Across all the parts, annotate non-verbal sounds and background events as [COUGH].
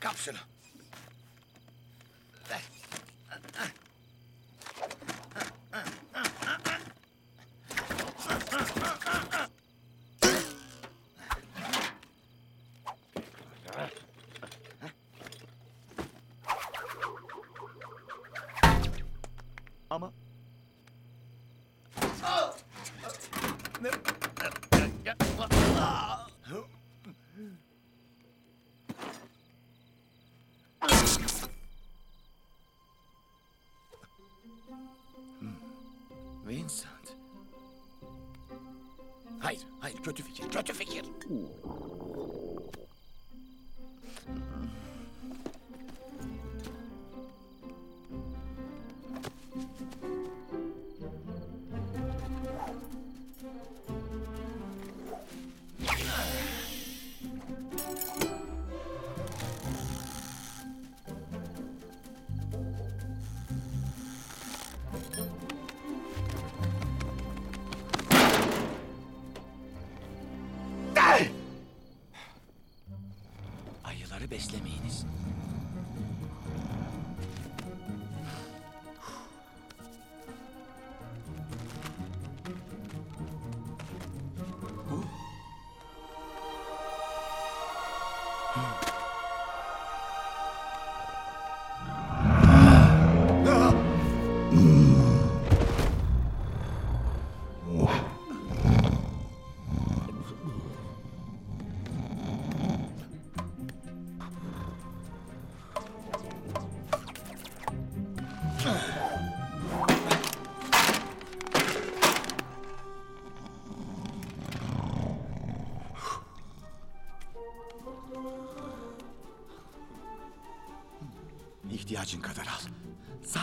Kapsül. Hayır, hayır kötü fikir, kötü fikir. Peace.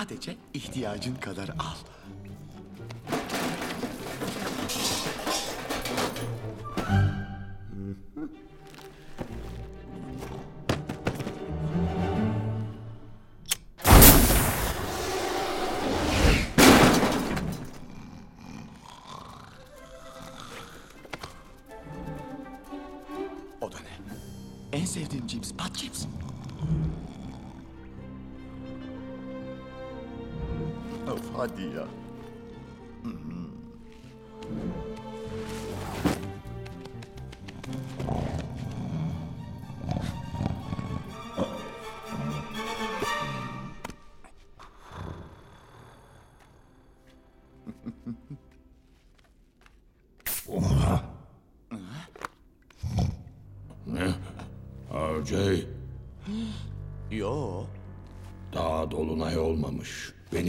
Sadece ihtiyacın kadar al.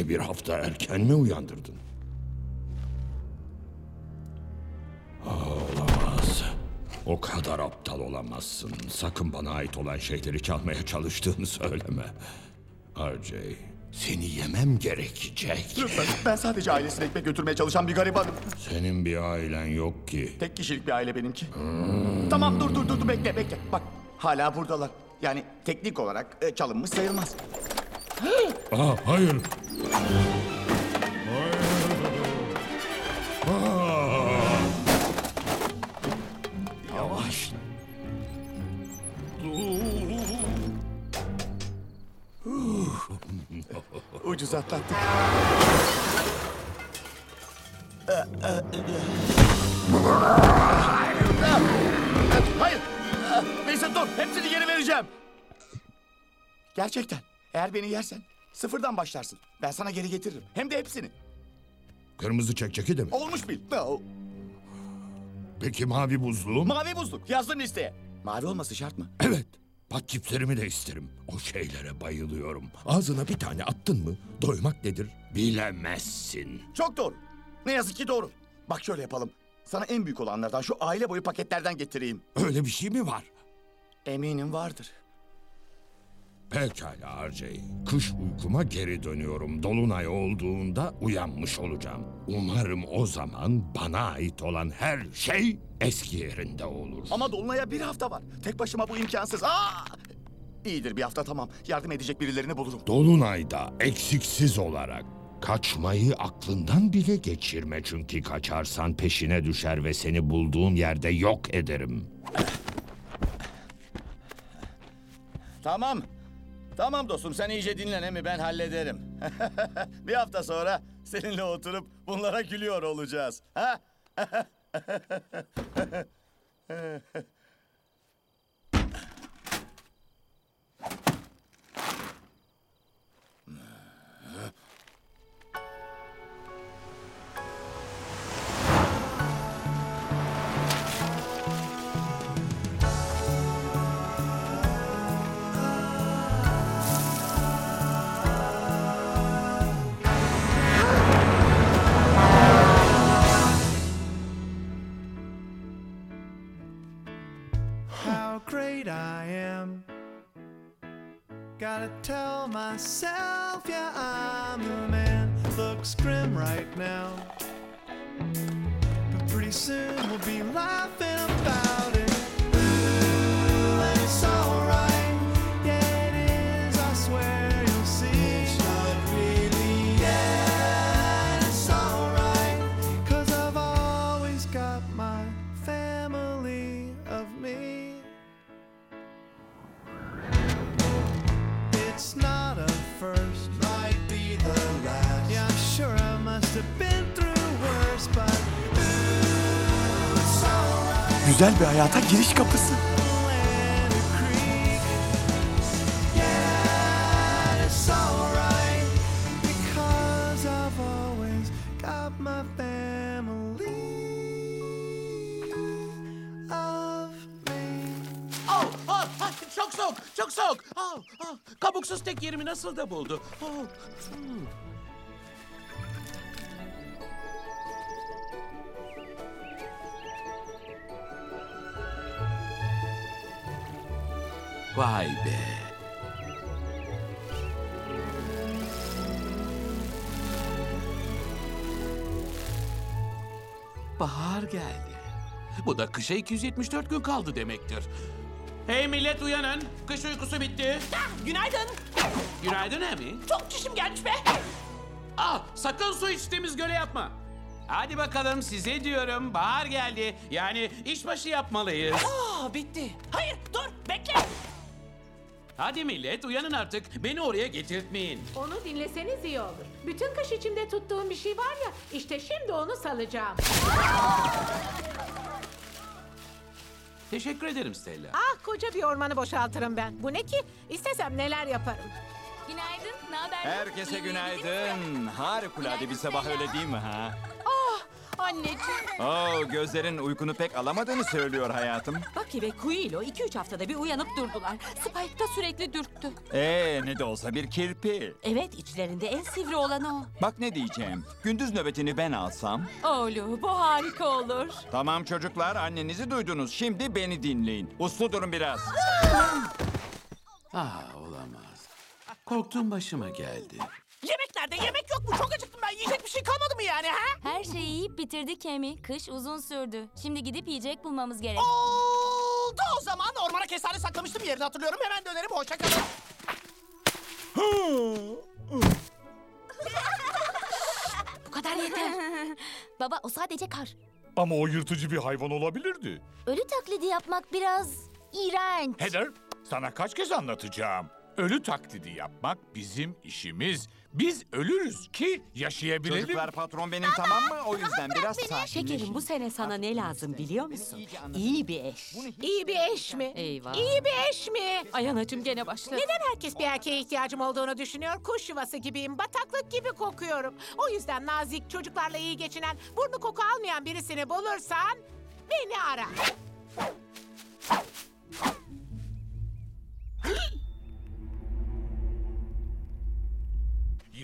Bir hafta erken mi uyandırdın? Aa, Olamaz. O kadar aptal olamazsın. Sakın bana ait olan şeyleri çalmaya çalıştığını söyleme. RJ, seni yemem gerekecek. lütfen ben sadece ailesine ekmek götürmeye çalışan bir garibanım. Senin bir ailen yok ki. Tek kişilik bir aile benimki. Tamam dur dur dur dur, bekle bekle. Bak hala buradalar. Yani teknik olarak e, çalınmış sayılmaz. Aa, hayır. Yavaş. Ucuz atlattık. Hayır. Neyse dur. Hepsini geri vereceğim. Gerçekten. Eğer beni yersen sıfırdan başlarsın. Ben sana geri getiririm. Hem de hepsini. Kırmızı çekçeki de mi? Olmuş bil. No. Peki mavi buzluğum? Mavi buzluk. Yazdın listeye. Mavi olması şart mı? Evet. Pat cipslerimi de isterim. O şeylere bayılıyorum. Ağzına bir tane attın mı doymak nedir bilemezsin. Çok doğru. Ne yazık ki doğru. Bak şöyle yapalım. Sana en büyük olanlardan şu aile boyu paketlerden getireyim. Öyle bir şey mi var? Eminim vardır. Pekala RJ. Kış uykuma geri dönüyorum. Dolunay olduğunda uyanmış olacağım. Umarım o zaman bana ait olan her şey eski yerinde olur. Ama Dolunay'a bir hafta var. Tek başıma bu imkansız. Aa! İyidir bir hafta tamam. Yardım edecek birilerini bulurum. Dolunayda eksiksiz olarak kaçmayı aklından bile geçirme çünkü kaçarsan peşine düşer ve seni bulduğum yerde yok ederim. Tamam. Tamam dostum sen iyice dinlen emi ben hallederim. [LAUGHS] bir hafta sonra seninle oturup bunlara gülüyor olacağız. Ha? [LAUGHS] Gotta tell myself, yeah, I'm the man. Looks grim right now. But pretty soon we'll be laughing about Güzel bir hayata giriş kapısı. Çok soğuk, çok soğuk. Oh, oh, kabuksuz tek yerimi nasıl da buldu? Oh, hmm. Vay be. Bahar geldi. Bu da kışa 274 gün kaldı demektir. Hey millet uyanın. Kış uykusu bitti. Günaydın. Günaydın Emi. Çok çişim gelmiş be. Ah sakın su içtiğimiz göle yapma. Hadi bakalım size diyorum bahar geldi. Yani işbaşı yapmalıyız. Aa bitti. Hayır dur bekle. Hadi millet uyanın artık. Beni oraya getirtmeyin. Onu dinleseniz iyi olur. Bütün kış içimde tuttuğum bir şey var ya, işte şimdi onu salacağım. Teşekkür ederim Stella. Ah koca bir ormanı boşaltırım ben. Bu ne ki? İstesem neler yaparım. Günaydın, ne haber? Herkese günaydın. Harikulade bir sabah öyle değil mi ha? Anneciğim. Oo, gözlerin uykunu pek alamadığını söylüyor hayatım. Bucky ve Quilo 2-3 haftada bir uyanıp durdular. Spike da sürekli dürttü. Ee, ne de olsa bir kirpi. Evet, içlerinde en sivri olan o. Bak ne diyeceğim. Gündüz nöbetini ben alsam. Oğlu, bu harika olur. Tamam çocuklar, annenizi duydunuz. Şimdi beni dinleyin. Uslu durun biraz. Ah olamaz. Korktuğum başıma geldi. Yemek nerede? Yemek yok mu? Çok acıktım ben. Yiyecek bir şey kalmadı mı yani ha? Her şeyi yiyip bitirdik Emi. Kış uzun sürdü. Şimdi gidip yiyecek bulmamız gerek. Oldu o zaman. Ormana kestane saklamıştım yerini hatırlıyorum. Hemen dönerim. Hoşça kalın. [LAUGHS] Bu kadar yeter. [LAUGHS] Baba o sadece kar. Ama o yırtıcı bir hayvan olabilirdi. Ölü taklidi yapmak biraz iğrenç. Heather, sana kaç kez anlatacağım. Ölü taklidi yapmak bizim işimiz. Biz ölürüz ki yaşayabilelim. Çocuklar patron benim tamam mı? O yüzden biraz sakinleşin. Şekerim bu sene sana ne lazım biliyor musun? İyi bir eş. İyi bir eş mi? Eyvah. İyi bir eş mi? Ay anacığım gene başladı. Neden herkes bir erkeğe ihtiyacım olduğunu düşünüyor? Kuş yuvası gibiyim, bataklık gibi kokuyorum. O yüzden nazik, çocuklarla iyi geçinen, burnu koku almayan birisini bulursan beni ara.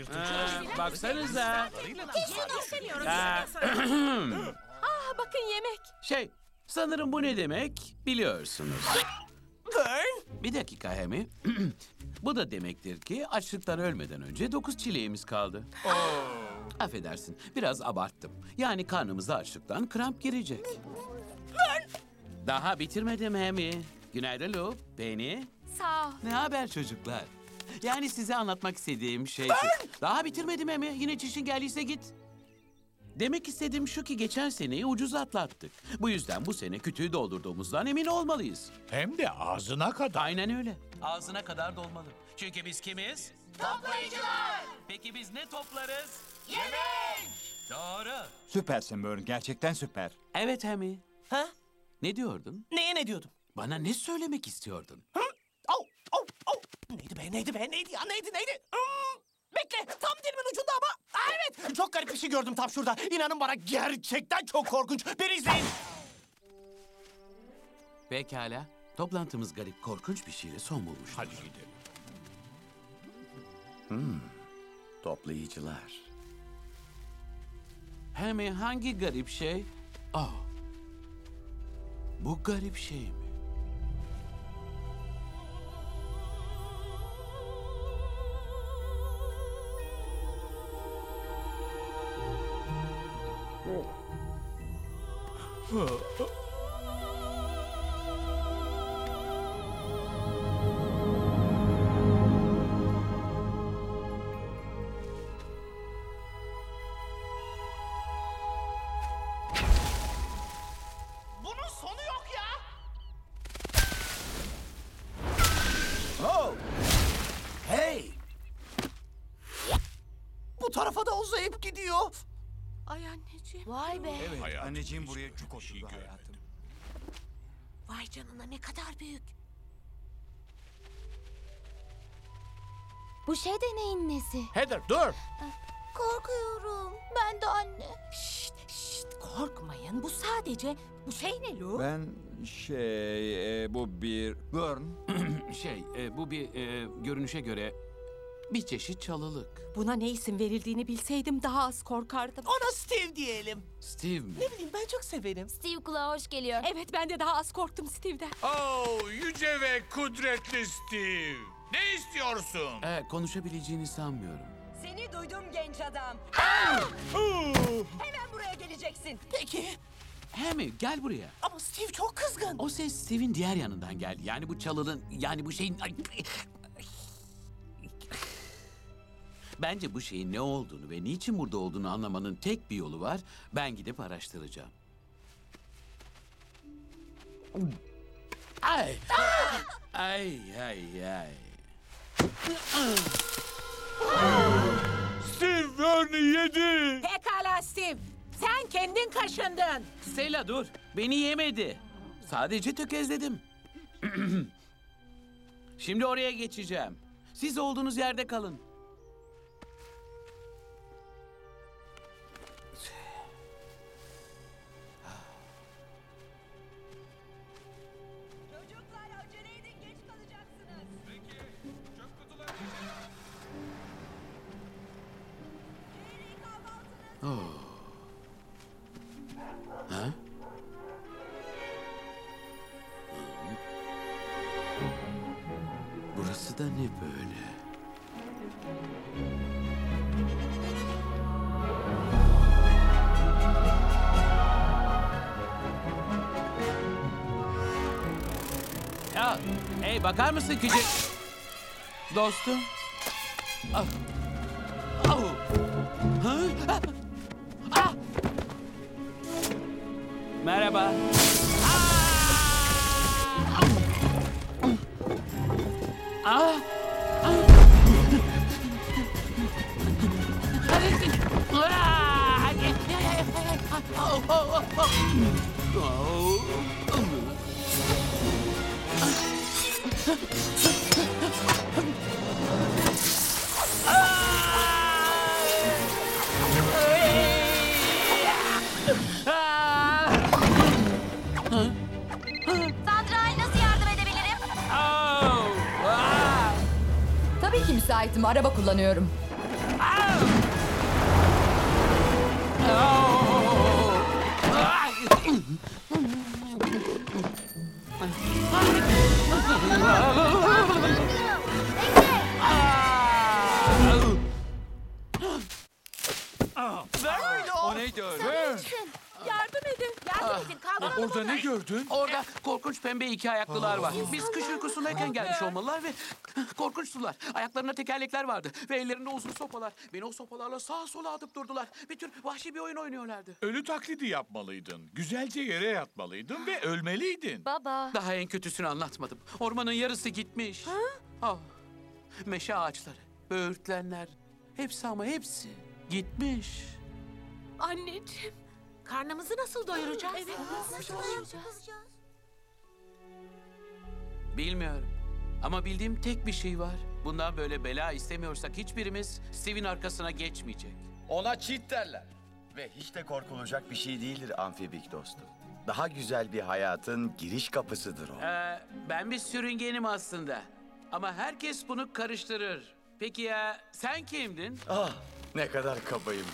Ha, baksanıza. İstemiyorum. Ha, Aa, [CLEARS THROAT] bakın yemek. şey sanırım bu ne demek biliyorsunuz. Vern, Bir dakika Hemi. [CLEARS THROAT] Bu da demektir ki açlıktan ölmeden önce dokuz çileğimiz kaldı. Affedersin, biraz abarttım. Yani karnımıza açlıktan kramp girecek. Daha bitirmedim Hemi. Günaydın Lu, Penny. Sağ ol. Ne haber çocuklar? Yani size anlatmak istediğim şey... şu- Daha bitirmedim Emi. Yine çişin geldiyse git. Demek istediğim şu ki geçen seneyi ucuz atlattık. Bu yüzden bu sene kütüğü doldurduğumuzdan emin olmalıyız. Hem de ağzına kadar. Aynen öyle. Ağzına kadar dolmalı. Çünkü biz kimiz? Toplayıcılar. Peki biz ne toplarız? Yemek. Doğru. Süpersin Burn. Gerçekten süper. Evet Hemi. Ha? Ne diyordun? Neye ne diyordum? Bana ne söylemek istiyordun? Neydi be, neydi be, neydi ya, neydi, neydi? Hmm, bekle, tam dilimin ucunda ama. Aa, evet, çok garip bir şey gördüm tam şurada. İnanın bana gerçekten çok korkunç. Beni izleyin. Pekala. Toplantımız garip, korkunç bir şeyle son bulmuş. Hadi gidelim. Toplayıcılar. Hemi hangi garip şey? Oh. Bu garip şey mi? Bunun sonu yok ya. Oh! Hey! Bu tarafa da uzayıp gidiyor. Ay anneciğim. Vay be. Evet. Hayatım, anneciğim buraya bir şey oturdu görmedim. hayatım. Vay canına ne kadar büyük. Bu şey de neyin nesi? Heather dur. Korkuyorum. Ben de anne. Şşt, şşt, korkmayın. Bu sadece, bu şey ne Lu? Ben şey e, bu bir Burn. [CLEARS THROAT] Şey, e, bu bir e, görünüşe göre bir çeşit çalılık. Buna ne isim verildiğini bilseydim daha az korkardım. Ona Steve diyelim. Steve mi? Ne bileyim ben çok severim. Steve kulağa hoş geliyor. Evet ben de daha az korktum Steve'den. Oh yüce ve kudretli Steve. Ne istiyorsun? E, konuşabileceğini sanmıyorum. Seni duydum genç adam. Hemen buraya geleceksin. Peki, Hemi gel buraya. ama Steve çok kızgın. O ses Steve'in diğer yanından geldi. Yani bu çalının, yani bu şeyin... Ay, Bence bu şeyin ne olduğunu ve niçin burada olduğunu anlamanın tek bir yolu var. Ben gidip araştıracağım. Ay! Ay ay ay. Steve Vern'i yedi. Pekala Steve. Sen kendin kaşındın. Stella dur. Beni yemedi. Sadece tökezledim. [CLEARS THROAT] Şimdi oraya geçeceğim. Siz olduğunuz yerde kalın. Kahvaltınız. Ha? Burası da ne böyle? Ya, hey bakar mısın küçük? Dostum. Araba kullanıyorum. Ah! kaldıralım Orada ne gördün? Orada korkunç pembe iki ayaklılar var. Biz kış uykusundayken gelmiş olmalılar ve korkunçtular. Ayaklarında tekerlekler vardı ve ellerinde uzun sopalar. Beni o sopalarla sağa sola atıp durdular. Bir tür vahşi bir oyun oynuyorlardı. Ölü taklidi yapmalıydın. Güzelce yere yatmalıydın ve ölmeliydin. Baba. Daha en kötüsünü anlatmadım. Ormanın yarısı gitmiş. Ah, meşe ağaçları, böğürtlenler, hepsi ama hepsi gitmiş. Anneciğim. Karnımızı nasıl doyuracağız? Bilmiyorum. Ama bildiğim tek bir şey var. Bundan böyle bela istemiyorsak hiçbirimiz Steve'in arkasına geçmeyecek. Ona cheat derler. Ve hiç de korkulacak bir şey değildir amfibik dostum. Daha güzel bir hayatın giriş kapısıdır o. Ee, ben bir sürüngenim aslında. Ama herkes bunu karıştırır. Peki ya sen kimdin? Ah ne kadar kabayım.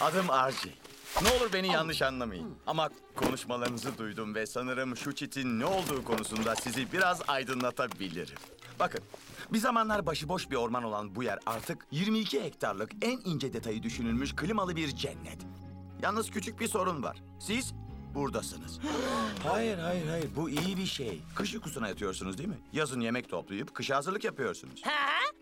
Adım RJ. Ne olur beni yanlış anlamayın. Ama konuşmalarınızı duydum ve sanırım şu çitin ne olduğu konusunda sizi biraz aydınlatabilirim. Bakın, bir zamanlar başıboş bir orman olan bu yer artık 22 hektarlık en ince detayı düşünülmüş klimalı bir cennet. Yalnız küçük bir sorun var. Siz buradasınız. hayır, hayır, hayır. Bu iyi bir şey. Kış uykusuna yatıyorsunuz değil mi? Yazın yemek toplayıp kışa hazırlık yapıyorsunuz. Ha?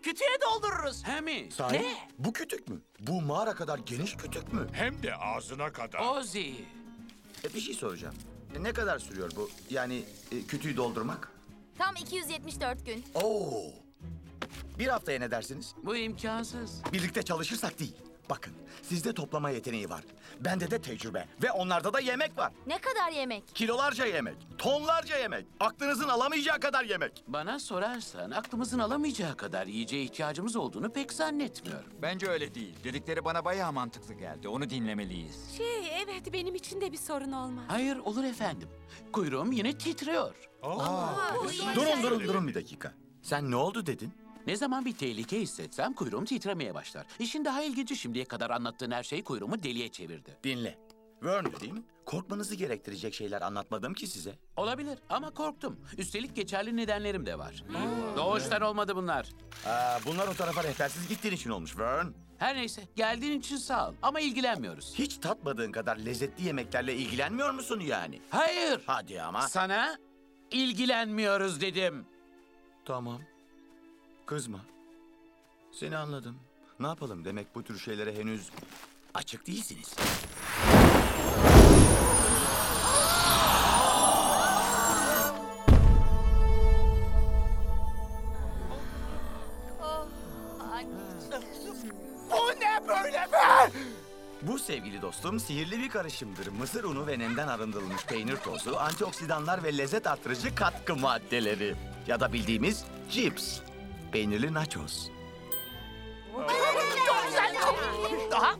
Kütüğe doldururuz. He mi? Sahi? Bu kütük mü? Bu mağara kadar geniş kütük mü? Hem de ağzına kadar. Ozi. E, bir şey soracağım. E, ne kadar sürüyor bu? Yani e, kütüğü doldurmak? Tam 274 gün. Oo. Bir haftaya ne dersiniz? Bu imkansız. Birlikte çalışırsak değil. Bakın, sizde toplama yeteneği var. Bende de tecrübe. Ve onlarda da yemek var. Ne kadar yemek? Kilolarca yemek, tonlarca yemek. Aklınızın alamayacağı kadar yemek. Bana sorarsan aklımızın alamayacağı kadar yiyeceğe ihtiyacımız olduğunu pek zannetmiyorum. Bence öyle değil. Dedikleri bana bayağı mantıklı geldi. Onu dinlemeliyiz. Şey evet benim için de bir sorun olmaz. Hayır olur efendim. Kuyruğum yine titriyor. Durun, durun, durun bir dakika. Sen ne oldu dedin? Ne zaman bir tehlike hissetsem kuyruğum titremeye başlar. İşin daha ilginci şimdiye kadar anlattığın her şey kuyruğumu deliye çevirdi. Dinle. Vern'dü değil mi? Korkmanızı gerektirecek şeyler anlatmadım ki size. Olabilir ama korktum. Üstelik geçerli nedenlerim de var. Doğuştan olmadı bunlar. Aa, bunlar o tarafa rehbersiz gittiğin için olmuş Vern. Her neyse geldiğin için sağ ol ama ilgilenmiyoruz. Hiç tatmadığın kadar lezzetli yemeklerle ilgilenmiyor musun yani? Hayır. Hadi ama. Sana ilgilenmiyoruz dedim. Tamam. Kızma. Seni anladım. Ne yapalım demek bu tür şeylere henüz açık değilsiniz. Bu ne böyle be? Bu sevgili dostum sihirli bir karışımdır. Mısır unu ve nemden arındırılmış peynir tozu, antioksidanlar ve lezzet artırıcı katkı maddeleri. Ya da bildiğimiz cips. Peynirli nachos. Çok güzel çok. Daha?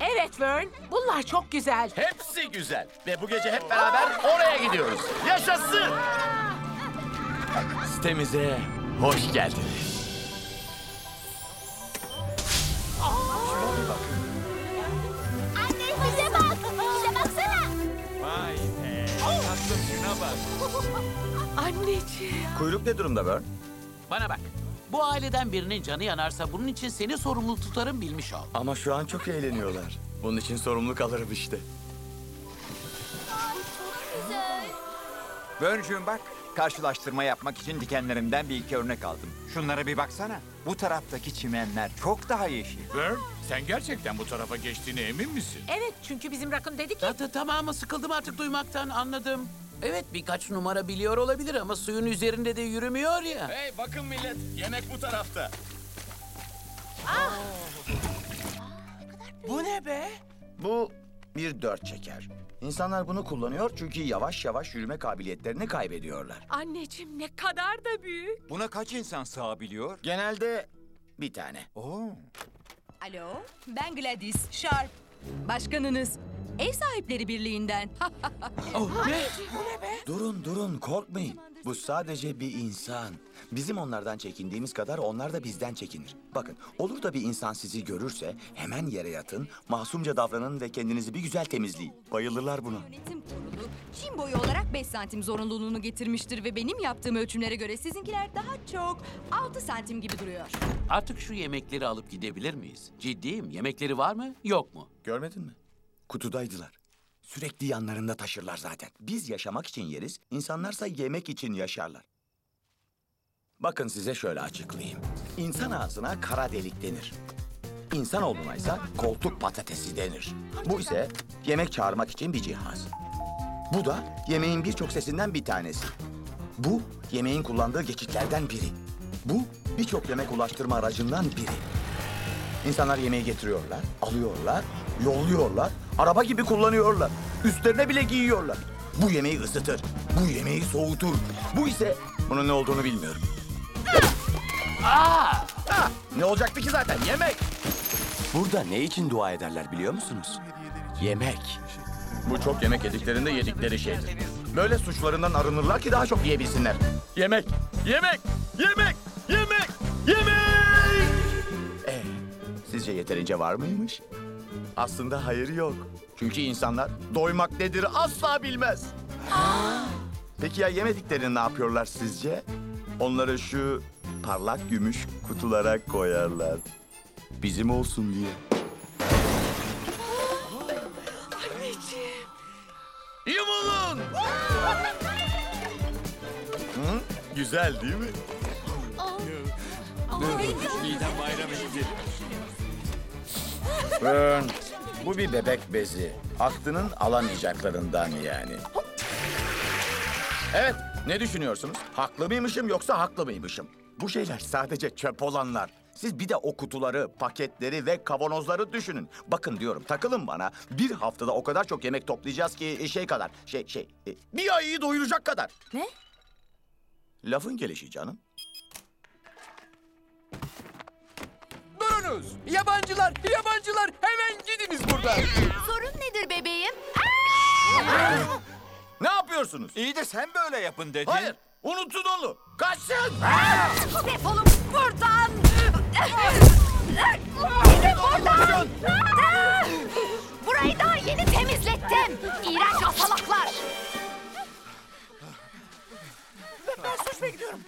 Evet Vern, bunlar çok güzel. Hepsi güzel. Ve bu gece hep beraber oraya gidiyoruz. Yaşasın! Sitemize hoş geldiniz. Anne bize bak. Bize baksana. Vay be. Tatlım şuna bak. Anneciğim. Kuyruk ne durumda Vern? Bana bak. Bu aileden birinin canı yanarsa bunun için seni sorumlu tutarım bilmiş ol. Ama şu an çok eğleniyorlar. Bunun için sorumluluk alırım işte. Güzel. Börncüğüm bak. Karşılaştırma yapmak için dikenlerimden bir iki örnek aldım. Şunlara bir baksana. Bu taraftaki çimenler çok daha yeşil. Vern, sen gerçekten bu tarafa geçtiğine emin misin? Evet çünkü bizim rakun dedi ki... Tatlı tamamı sıkıldım artık duymaktan anladım. Evet birkaç numara biliyor olabilir ama suyun üzerinde de yürümüyor ya. Hey bakın millet, yemek bu tarafta. Bu ne be? Bu bir dört çeker. İnsanlar bunu kullanıyor çünkü yavaş yavaş yürüme kabiliyetlerini kaybediyorlar. Anneciğim ne kadar da büyük. Buna kaç insan sığabiliyor? Genelde bir tane. Oo. Alo, ben Gladys Sharp. Başkanınız. Ev Sahipleri Birliği'nden. [LAUGHS] Durun durun korkmayın. Bu sadece bir insan. Bizim onlardan çekindiğimiz kadar onlar da bizden çekinir. Bakın olur da bir insan sizi görürse hemen yere yatın, masumca davranın ve kendinizi bir güzel temizleyin. Bayılırlar buna. Yönetim kurulu Çin boyu olarak 5 santim zorunluluğunu getirmiştir ve benim yaptığım ölçümlere göre sizinkiler daha çok 6 santim gibi duruyor. Artık şu yemekleri alıp gidebilir miyiz? Ciddiyim. Yemekleri var mı? Yok mu? Görmedin mi? Kutudaydılar. Sürekli yanlarında taşırlar zaten. Biz yaşamak için yeriz, insanlarsa yemek için yaşarlar. Bakın size şöyle açıklayayım. İnsan ağzına kara delik denir. İnsanoğluna ise koltuk patatesi denir. Bu ise yemek çağırmak için bir cihaz. Bu da yemeğin birçok sesinden bir tanesi. Bu yemeğin kullandığı geçitlerden biri. Bu birçok yemek ulaştırma aracından biri. İnsanlar yemeği getiriyorlar, alıyorlar, yolluyorlar, araba gibi kullanıyorlar. Üstlerine bile giyiyorlar. Bu yemeği ısıtır, bu yemeği soğutur. Bu ise bunun ne olduğunu bilmiyorum. Aa! Ha, ne olacaktı ki zaten yemek? Burada ne için dua ederler biliyor musunuz? Yemek. Bu çok yemek yediklerinde yedikleri şeydir. Böyle suçlarından arınırlar ki daha çok yiyebilsinler. Yemek, yemek, yemek, yemek, yemek! Sizce yeterince var mıymış? Aslında hayır yok. Çünkü insanlar doymak nedir asla bilmez. Peki ya yemediklerini ne yapıyorlar sizce? Onları şu parlak gümüş kutulara koyarlar. Bizim olsun diye. Yumulun! Hı? Güzel değil mi? Midem bayram etti. Bu bir bebek bezi. Aklının alamayacaklarından yani. Evet, ne düşünüyorsunuz? Haklı mıymışım yoksa haklı mıymışım? Bu şeyler sadece çöp olanlar. Siz bir de o kutuları, paketleri ve kavanozları düşünün. Bakın diyorum takılın bana. Bir haftada o kadar çok yemek toplayacağız ki e, şey kadar. Şey şey e, bir ayı doyuracak kadar. Ne? Lafın gelişi canım. Durunuz! Yabancılar! Yabancılar! Hemen gidiniz buradan! Sorun nedir bebeğim? [LAUGHS] Ne yapıyorsunuz? İyi de sen böyle yapın dedin. Hayır, unutun onu. Kaçsın! [LAUGHS] Defolun buradan! Gidin buradan! Burayı daha yeni temizlettim. İğrenç asalaklar. Ben suçla gidiyorum.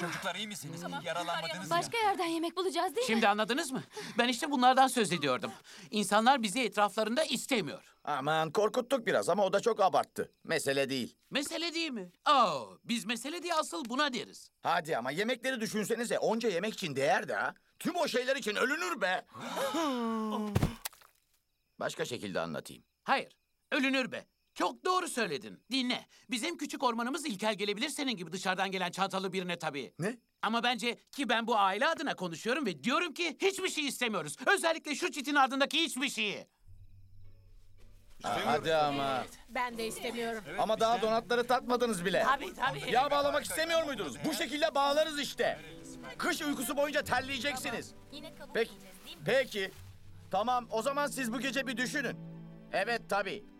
Çocuklar iyi misiniz? Yaralanmadınız mı? Başka yerden yemek bulacağız değil mi? Şimdi anladınız mı? Ben işte bunlardan söz ediyordum. İnsanlar bizi etraflarında istemiyor. Aman korkuttuk biraz ama o da çok abarttı. Mesele değil. Mesele değil mi? Oo, biz mesele diye asıl buna deriz. Hadi ama yemekleri düşünsenize. Onca yemek için değer de ha. Tüm o şeyler için ölünür be. [GASPS] Başka şekilde anlatayım. Hayır, ölünür be. Çok doğru söyledin. Dinle. Bizim küçük ormanımız ilkel gelebilir senin gibi dışarıdan gelen çantalı birine tabii. Ne? Ama bence ki ben bu aile adına konuşuyorum ve diyorum ki hiçbir şey istemiyoruz. Özellikle şu çitin ardındaki hiçbir şeyi. hadi ama. Ben de istemiyorum. Ama daha donatları tatmadınız bile. Tabii tabii. Yağ bağlamak istemiyor muydunuz? Bu şekilde bağlarız işte. Kış uykusu boyunca terleyeceksiniz. Yine kabul Peki. Peki. Tamam o zaman siz bu gece bir düşünün. Evet tabii.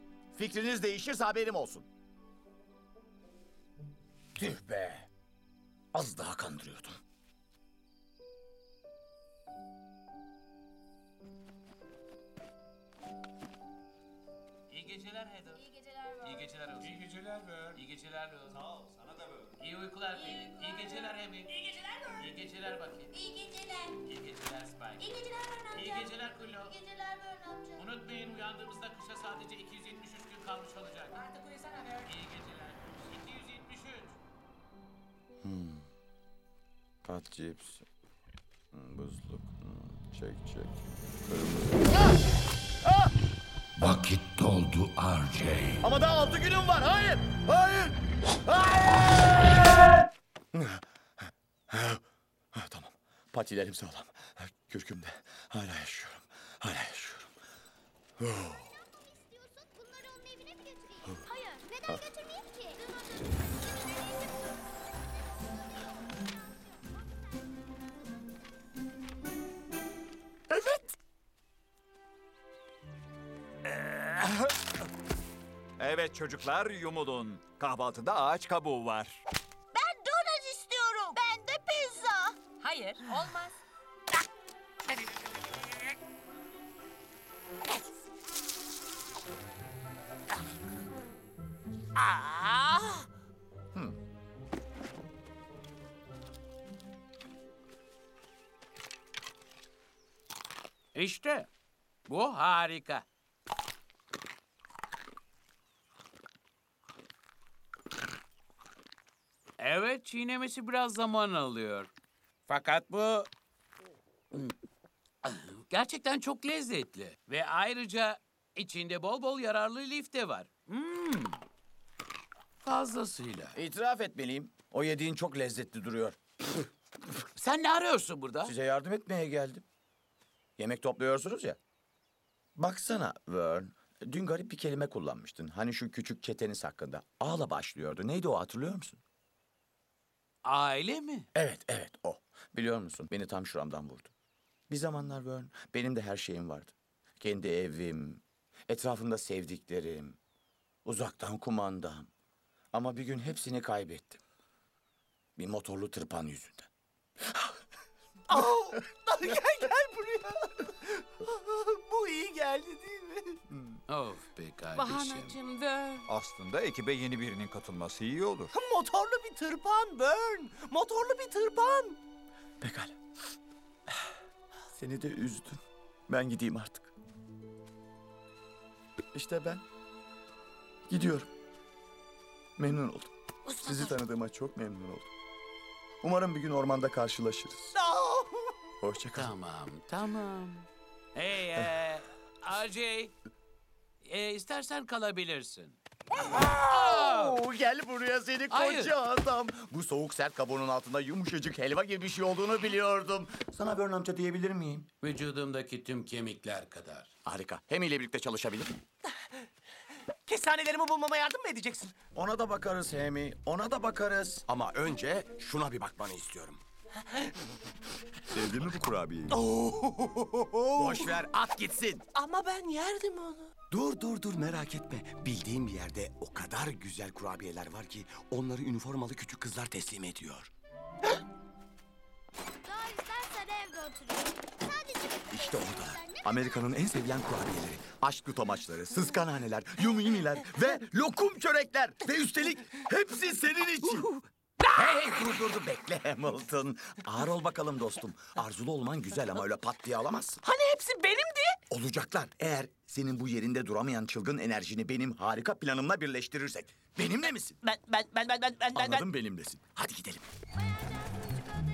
Fikriniz değişirse haberim olsun. Tüh be. Az daha kandırıyordum. İyi geceler Heather. İyi geceler İyi geceler olsun. İyi geceler Bert. İyi geceler olsun. Sağ ol. Sana da böyle. İyi uykular Pelin. İyi geceler Hemi. İyi geceler İyi geceler bakayım. İyi geceler. İyi geceler Spike. İyi geceler Bern İyi geceler Kullo. İyi geceler Bern amca. Unutmayın uyandığımızda kışa sadece 273 gün kalmış olacak. Artık uyusana Bert. İyi geceler. 273. Kat cips. Buzluk. Çek çek. Vakit doldu RJ. Ama daha altı günüm var. Hayır. Hayır. Hayır. tamam. Patilerim sağlam. Kürküm de. Hala yaşıyorum. Hala yaşıyorum. İstiyorsun Ki? Evet çocuklar yumulun. Kahvaltıda ağaç kabuğu var. Ben donut istiyorum. Ben de pizza. Hayır, olmaz. İşte Bu harika. Evet, çiğnemesi biraz zaman alıyor. Fakat bu gerçekten çok lezzetli ve ayrıca içinde bol bol yararlı lif de var. Hmm. Fazlasıyla. İtiraf etmeliyim. O yediğin çok lezzetli duruyor. Sen ne arıyorsun burada? Size yardım etmeye geldim. Yemek topluyorsunuz ya. Baksana Vern. Dün garip bir kelime kullanmıştın. Hani şu küçük çeteniz hakkında. Ağla başlıyordu. Neydi o hatırlıyor musun? Aile mi? Evet, evet o. Biliyor musun beni tam şuramdan vurdu. Bir zamanlar Vern, benim de her şeyim vardı. Kendi evim, etrafımda sevdiklerim, uzaktan kumandam. Ama bir gün hepsini kaybettim. Bir motorlu tırpan yüzünden. [LAUGHS] Oh, gel gel buraya. [LAUGHS] Bu iyi geldi değil mi? Of be kardeşim. Bahanacığım Vern. Aslında ekibe yeni birinin katılması iyi olur. [LAUGHS] Motorlu bir tırpan Burn. Motorlu bir tırpan. Pekala. Seni de üzdüm. Ben gideyim artık. İşte ben gidiyorum. Memnun oldum. Sizi tanıdığıma çok memnun oldum. Umarım bir gün ormanda karşılaşırız. [LAUGHS] Hoşçakalın. Tamam, tamam. Hey, e, RJ, e, istersen kalabilirsin. Oo, gel buraya seni Hayır. koca adam. Bu soğuk sert kabuğunun altında yumuşacık helva gibi bir şey olduğunu biliyordum. Sana Bern amca diyebilir miyim? Vücudumdaki tüm kemikler kadar. Harika. Hem ile birlikte çalışabilir. [LAUGHS] Kestanelerimi bulmama yardım mı edeceksin? Ona da bakarız Hemi. Ona da bakarız. Ama önce şuna bir bakmanı istiyorum. Sevdin mi bu kurabiyeyi? Boş ver at gitsin. Ama ben yerdim onu. Dur dur dur merak etme. Bildiğim bir yerde o kadar güzel kurabiyeler var ki onları üniformalı küçük kızlar teslim ediyor. Daha istersen evde oturayım. Sadece İşte oradalar. Amerika'nın en sevilen kurabiyeleri. Aşk tutamaçları, sızkananeler, yuminiler [LAUGHS] ve lokum çörekler. Ve üstelik hepsi senin için. hey dur dur dur bekle Hamilton. Ağır ol bakalım dostum. Arzulu olman güzel ama öyle pat diye alamazsın. Hani hepsi benimdi? Olacaklar eğer senin bu yerinde duramayan çılgın enerjini benim harika planımla birleştirirsek. Benimle misin? Ben ben ben ben ben ben ben. Anladım benimlesin. Hadi gidelim. çikolataya alakası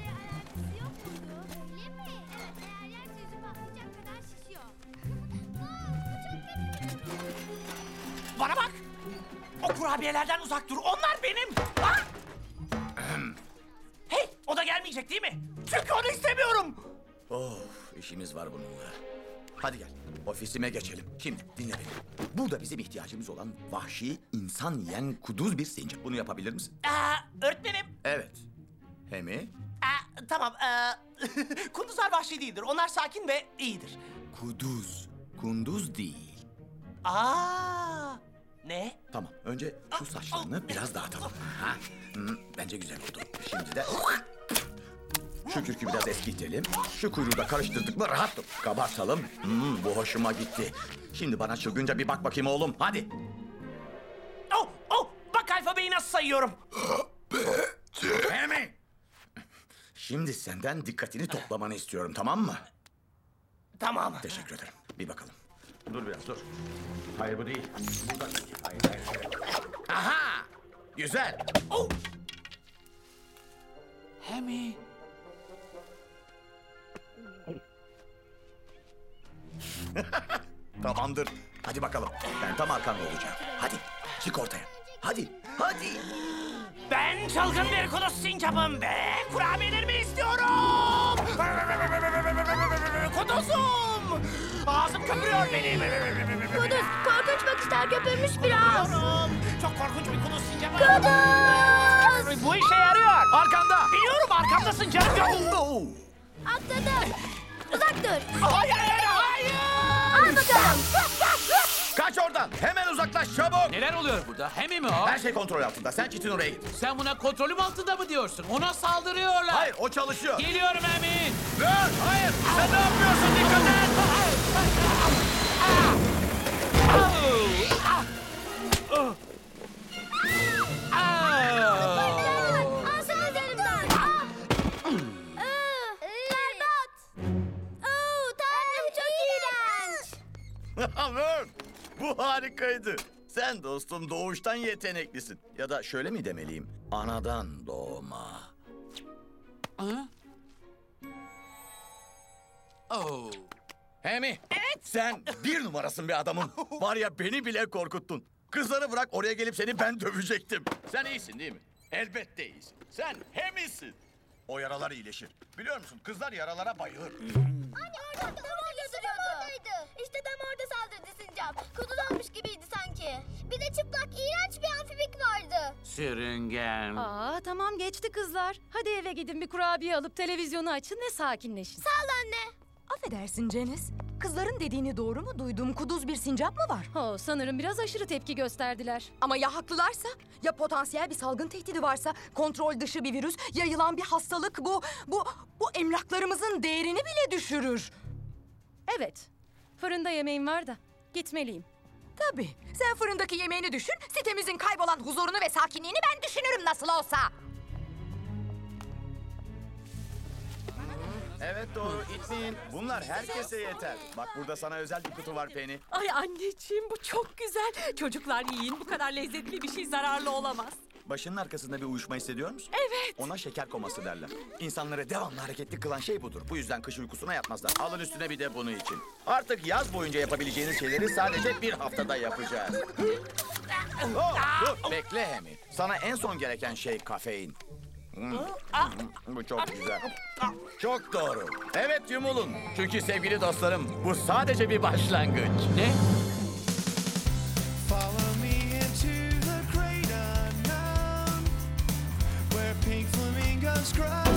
Bana bak. O kurabiyelerden uzak dur. Onlar benim. Ha? hey, o da gelmeyecek değil mi? Çünkü onu istemiyorum. Of işimiz var bununla. Hadi gel ofisime geçelim. Şimdi dinle beni. Burada bizim ihtiyacımız olan vahşi insan yiyen kuduz bir sincap. Bunu yapabilir misin? Aa, öğretmenim. Evet. Hemi? Aa, tamam. Aa, [LAUGHS] kunduzlar vahşi değildir. Onlar sakin ve iyidir. Kuduz. Kunduz değil. Aa, ne? Tamam önce şu saçlarını biraz dağıtalım. Ha, hmm, bence güzel oldu. Şimdi de şu kürkü biraz eskitelim. Şu kuyruğu da karıştırdık mı rahat dur. Kabartalım. Hmm, bu hoşuma gitti. Şimdi bana çılgınca bir bak bakayım oğlum. Hadi. Oh, oh, bak alfabeyi nasıl sayıyorum. Hemi! Şimdi senden dikkatini toplamanı istiyorum tamam mı? Tamam. Teşekkür ederim. Bir bakalım. Dur biraz dur. Hayır bu değil. Buradan. Hayır hayır. hayır. Aha! Güzel. Oh, Hemi. [LAUGHS] Tamamdır. Hadi bakalım. Ben tam arkanda olacağım. Hadi çık ortaya. Hadi. Hadi. ben çılgın bir kuduz sincapım ve kurabiyelerimi istiyorum. Kuduzum. Ağzım köpürüyor benim. Kuduz, korkunç bakışlar köpürmüş biraz. Çok korkunç bir kuduz sincapım. Kuduz! Bu işe yarıyor. Arkanda. Biliyorum arkamdasın canım. Oo. Atladım. Uzak dur. Hayır, hayır, hayır. Al bakalım. Kaç oradan. Hemen uzaklaş çabuk. Neler oluyor burada? Hemi mi o? Her şey kontrol altında. Sen çitin oraya git. Sen buna kontrolüm altında mı diyorsun? Ona saldırıyorlar. Hayır o çalışıyor. Geliyorum Hemi. Dur. Hayır. Sen ne yapıyorsun? Dikkat et. Alsana elimden. Ah. Iı, Berbat. Oo, tanrım çok iğrenç. Harikaydı. Sen dostum doğuştan yeteneklisin. Ya da şöyle mi demeliyim? Anadan doğma. Ha? Oh. Hemi. Evet. Sen bir numarasın bir adamın. [LAUGHS] Var ya beni bile korkuttun. Kızları bırak oraya gelip seni ben dövecektim. Sen iyisin değil mi? Elbette iyisin. Sen Hemi'sin. O yaralar iyileşir. Biliyor musun kızlar yaralara bayılır. Anne orada damar oradaydı. İşte tam sincap. Kudulanmış gibiydi sanki. Bir de çıplak iğrenç bir amfibik vardı. Sürüngen. Aa tamam geçti kızlar. Hadi eve gidin bir kurabiye alıp televizyonu açın ve sakinleşin. Sağ ol anne. Affedersin Cenis. Kızların dediğini doğru mu duydum? Kuduz bir sincap mı var? Oh, sanırım biraz aşırı tepki gösterdiler. Ama ya haklılarsa? Ya potansiyel bir salgın tehdidi varsa? Kontrol dışı bir virüs, yayılan bir hastalık bu... Bu, bu emlaklarımızın değerini bile düşürür. Evet. Fırında yemeğim var da gitmeliyim. Tabii. Sen fırındaki yemeğini düşün, sitemizin kaybolan huzurunu ve sakinliğini ben düşünürüm nasıl olsa. Evet doğru itmeyin. Bunlar herkese yeter. Bak burada sana özel bir kutu var Penny. Ay anneciğim bu çok güzel. Çocuklar yiyin bu kadar lezzetli bir şey zararlı olamaz. Başının arkasında bir uyuşma hissediyor musun? Evet. Ona şeker koması derler. İnsanları devamlı hareketli kılan şey budur. Bu yüzden kış uykusuna yatmazlar. Alın üstüne bir de bunu için. Artık yaz boyunca yapabileceğiniz şeyleri sadece bir haftada yapacağız. Oh, dur bekle Hemi. Sana en son gereken şey kafein. Hmm, hmm, Bu çok güzel. Çok doğru. Evet yumulun. Çünkü sevgili dostlarım bu sadece bir başlangıç. Ne? subscribe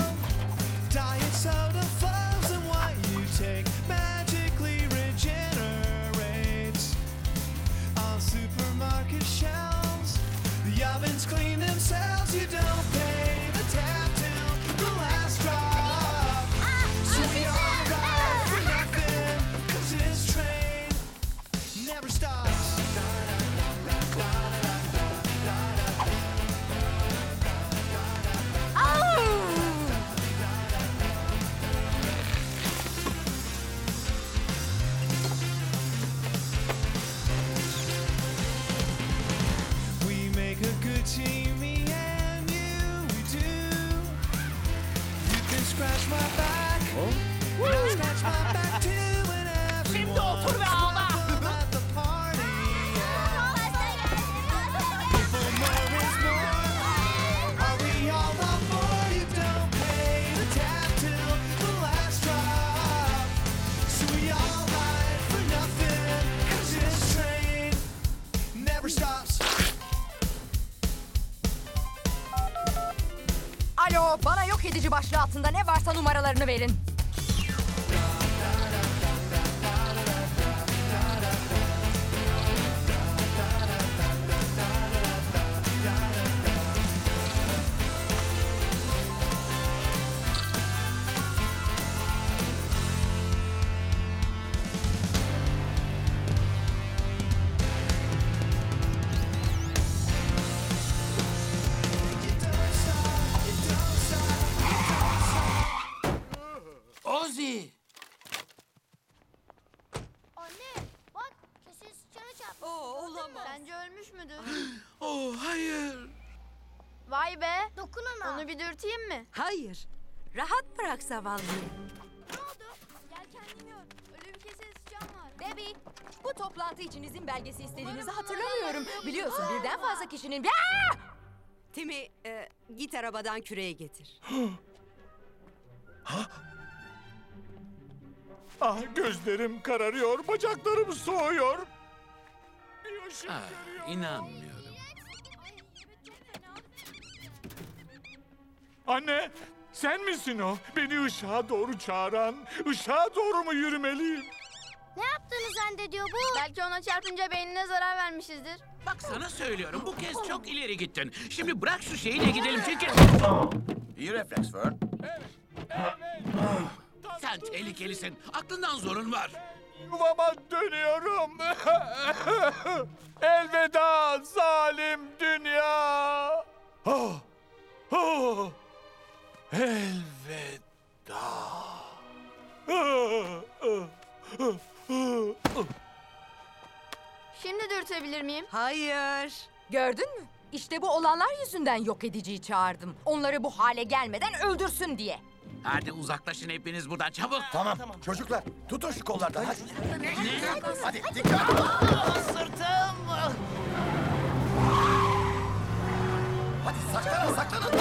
bana yok edici başlığı altında ne varsa numaralarını verin. Zavallıyı. Ne oldu? Gel kendini gör. Ölü bir kesin sıçan var. Debbie, bu toplantı için izin belgesi istediğinizi hatırlamıyorum. Biliyorsun birden fazla kişinin... Aa! Timi e, git arabadan küreği getir. [GASPS] Ah gözlerim kararıyor, bacaklarım soğuyor. Bir ışık Ah, görüyorum. inanmıyorum. Anne, sen misin o? Beni ışığa doğru çağıran, ışığa doğru mu yürümeliyim? Ne yaptığını zannediyor bu? Belki ona çarpınca beynine zarar vermişizdir. Bak sana söylüyorum bu kez çok ileri gittin. Şimdi bırak şu şeyi de gidelim çünkü... İyi refleks Fern. Sen tehlikelisin. Aklından zorun var. Yuvama dönüyorum. [LAUGHS] Elveda zalim dünya. Oh, oh. Elveda. Şimdi dürtebilir miyim? Hayır. Gördün mü? İşte bu olanlar yüzünden yok ediciyi çağırdım. Onları bu hale gelmeden öldürsün diye. Hadi uzaklaşın hepiniz buradan çabuk. Tamam. Çocuklar tutun şu kollardan. Hadi. Hadi dikkat. Sırtım. Hadi saklanın saklanın.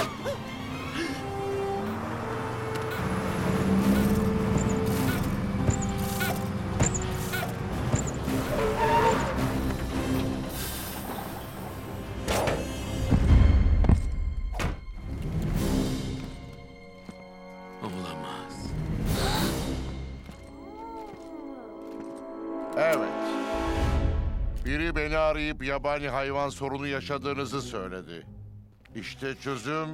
Evet. Biri beni arayıp yabani hayvan sorunu yaşadığınızı söyledi. İşte çözüm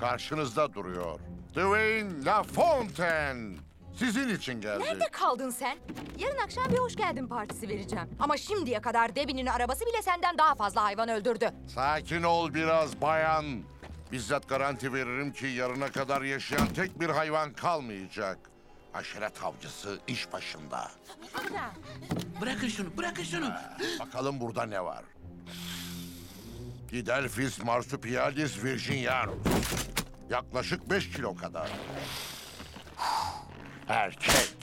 karşınızda duruyor. Dwayne LaFontaine. Sizin için geldi. Nerede kaldın sen? Yarın akşam bir hoş geldin partisi vereceğim. Ama şimdiye kadar Debbie'nin arabası bile senden daha fazla hayvan öldürdü. Sakin ol biraz bayan. Bizzat garanti veririm ki yarına kadar yaşayan tek bir hayvan kalmayacak. Aşiret avcısı iş başında. Bırakın şunu, bırakın şunu. Bakalım burada ne var? Gidelfis marsupialis virginianus. Yaklaşık 5 kilo kadar. Erkek.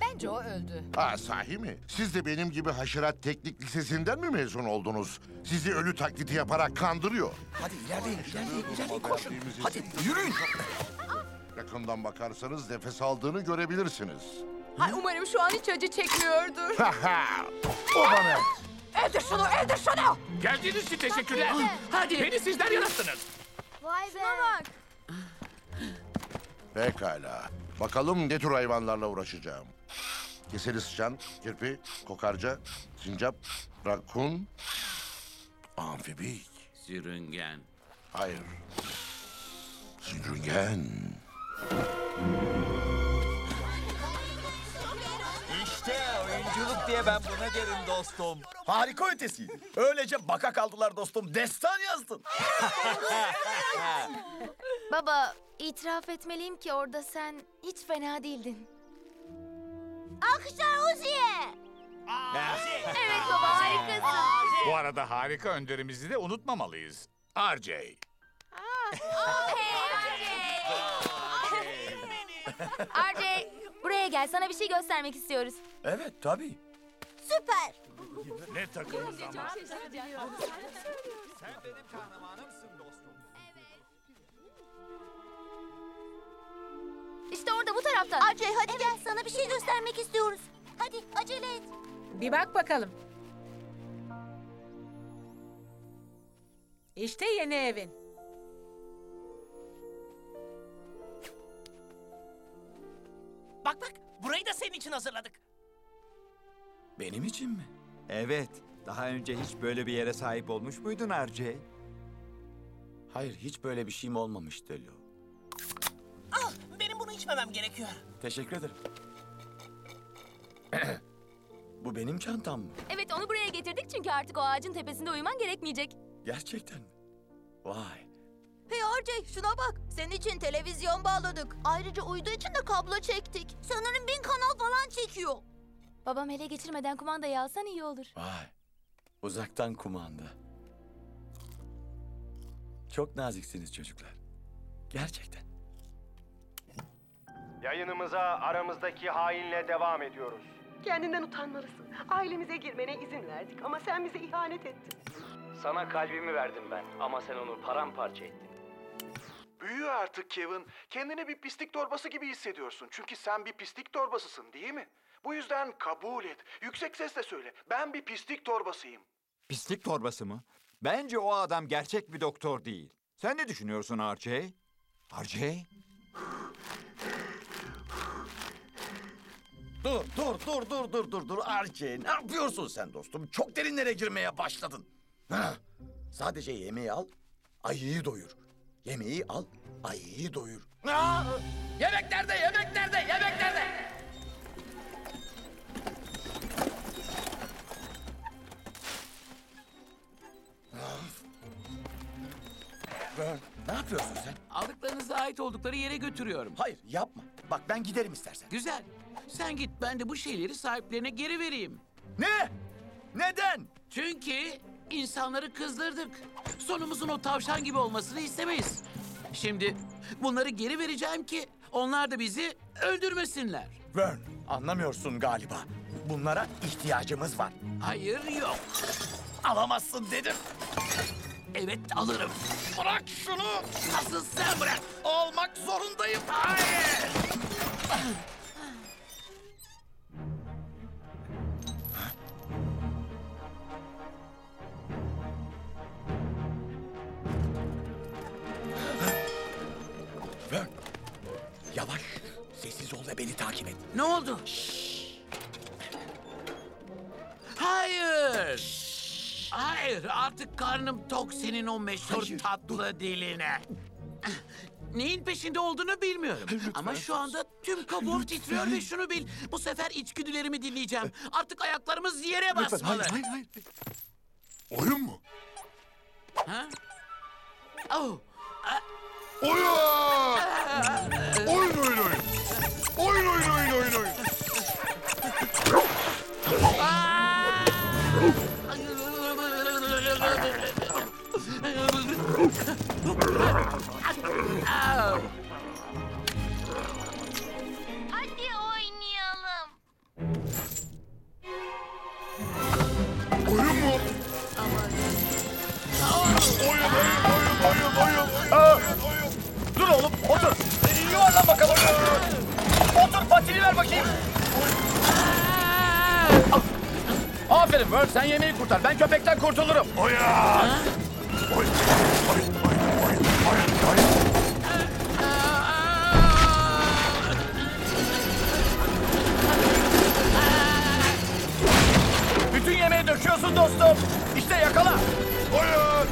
Bence o öldü. Ha sahi mi? Siz de benim gibi haşerat teknik lisesinden mi mezun oldunuz? Sizi ölü taklidi yaparak kandırıyor. Hadi ilerleyin ilerleyin ilerleyin koşun. Hadi yürüyün. [LAUGHS] Yakından bakarsanız nefes aldığını görebilirsiniz. Ay umarım şu an hiç acı çekmiyordur. o bana. öldür şunu, öldür şunu! Geldiğiniz için teşekkürler. Hadi. Beni sizler yarattınız. Vay be. bak. Pekala. Bakalım ne tür hayvanlarla uğraşacağım. Keseli sıçan, kirpi, kokarca, sincap, rakun, amfibik. Sürüngen. Hayır. Sürüngen. İşte oyunculuk diye ben buna derim dostum. Harika ötesiydi. Öylece baka kaldılar dostum. Destan yazdın. [LAUGHS] Baba, itiraf etmeliyim ki orada sen hiç fena değildin. Alkışlar Uzi'ye. Evet baba, harikasın. Bu arada harika önderimizi de unutmamalıyız. RJ. RJ buraya gel sana bir şey göstermek istiyoruz. Evet tabii. Süper. Ne takımız ama. Sen benim kahramanımsın dostum. İşte orada bu taraftan. Acey hadi gel, sana bir şey göstermek istiyoruz. Hadi acele et. Bir bak bakalım. İşte yeni evin. Bak bak, burayı da senin için hazırladık. Benim için mi? Evet. Daha önce hiç böyle bir yere sahip olmuş muydun RJ? Hayır hiç böyle bir şeyim olmamıştı Lo. Ah, benim bunu içmemem gerekiyor. Teşekkür ederim. [CLEARS THROAT] Bu benim çantam mı? Evet onu buraya getirdik çünkü artık o ağacın tepesinde uyuman gerekmeyecek. Gerçekten mi? Vay. Hey Arcey şuna bak. Senin için televizyon bağladık. Ayrıca uydu için de kablo çektik. Sanırım bin kanal falan çekiyor. Babam ele geçirmeden kumandayı alsan iyi olur. Vay. Uzaktan kumanda. Çok naziksiniz çocuklar. Gerçekten. Yayınımıza aramızdaki hainle devam ediyoruz. Kendinden utanmalısın. Ailemize girmene izin verdik ama sen bize ihanet ettin. Sana kalbimi verdim ben ama sen onu paramparça ettin. Büyü artık Kevin. Kendini bir pislik torbası gibi hissediyorsun. Çünkü sen bir pislik torbasısın değil mi? Bu yüzden kabul et. Yüksek sesle söyle. Ben bir pislik torbasıyım. Pislik torbası mı? Bence o adam gerçek bir doktor değil. Sen ne düşünüyorsun RJ? RJ? Dur, dur, dur, dur, dur, dur, dur. Arçe, ne yapıyorsun sen dostum? Çok derinlere girmeye başladın. Ha, sadece yemeği al, ayıyı doyur. Yemeği al, ayıyı doyur. Aa, yemek nerede, yemek nerede, yemek nerede? Vern, ne yapıyorsun sen? Aldıklarınıza ait oldukları yere götürüyorum. Hayır, yapma. Bak ben giderim istersen. Güzel. Sen git ben de bu şeyleri sahiplerine geri vereyim. Ne? Neden? Çünkü insanları kızdırdık. Sonumuzun o tavşan gibi olmasını istemeyiz. Şimdi bunları geri vereceğim ki onlar da bizi öldürmesinler. Vern, anlamıyorsun galiba. Bunlara ihtiyacımız var. Hayır yok. Alamazsın dedim. Evet alırım. Bırak şunu. Nasıl sen bırak? Almak zorundayım. Hayır. Takip et. Ne oldu? Hayır. Hayır artık karnım tok senin o meşhur tatlı diline. Neyin peşinde olduğunu bilmiyorum. Ama şu anda tüm kabuğum titriyor ve şunu bil. Bu sefer içgüdülerimi dinleyeceğim. Artık ayaklarımız yere basmalı. hayır, hayır, Oyun mu? Ha? Oh. Oyun! Oyun oyun oyun. Oyun oyun oyun oyun oyun. Au. Hadi Patini ver bakayım. Aferin Vern, sen yemeği kurtar. Ben köpekten kurtulurum. Oyun. Bütün yemeği döküyorsun dostum. İşte yakala. Oyun.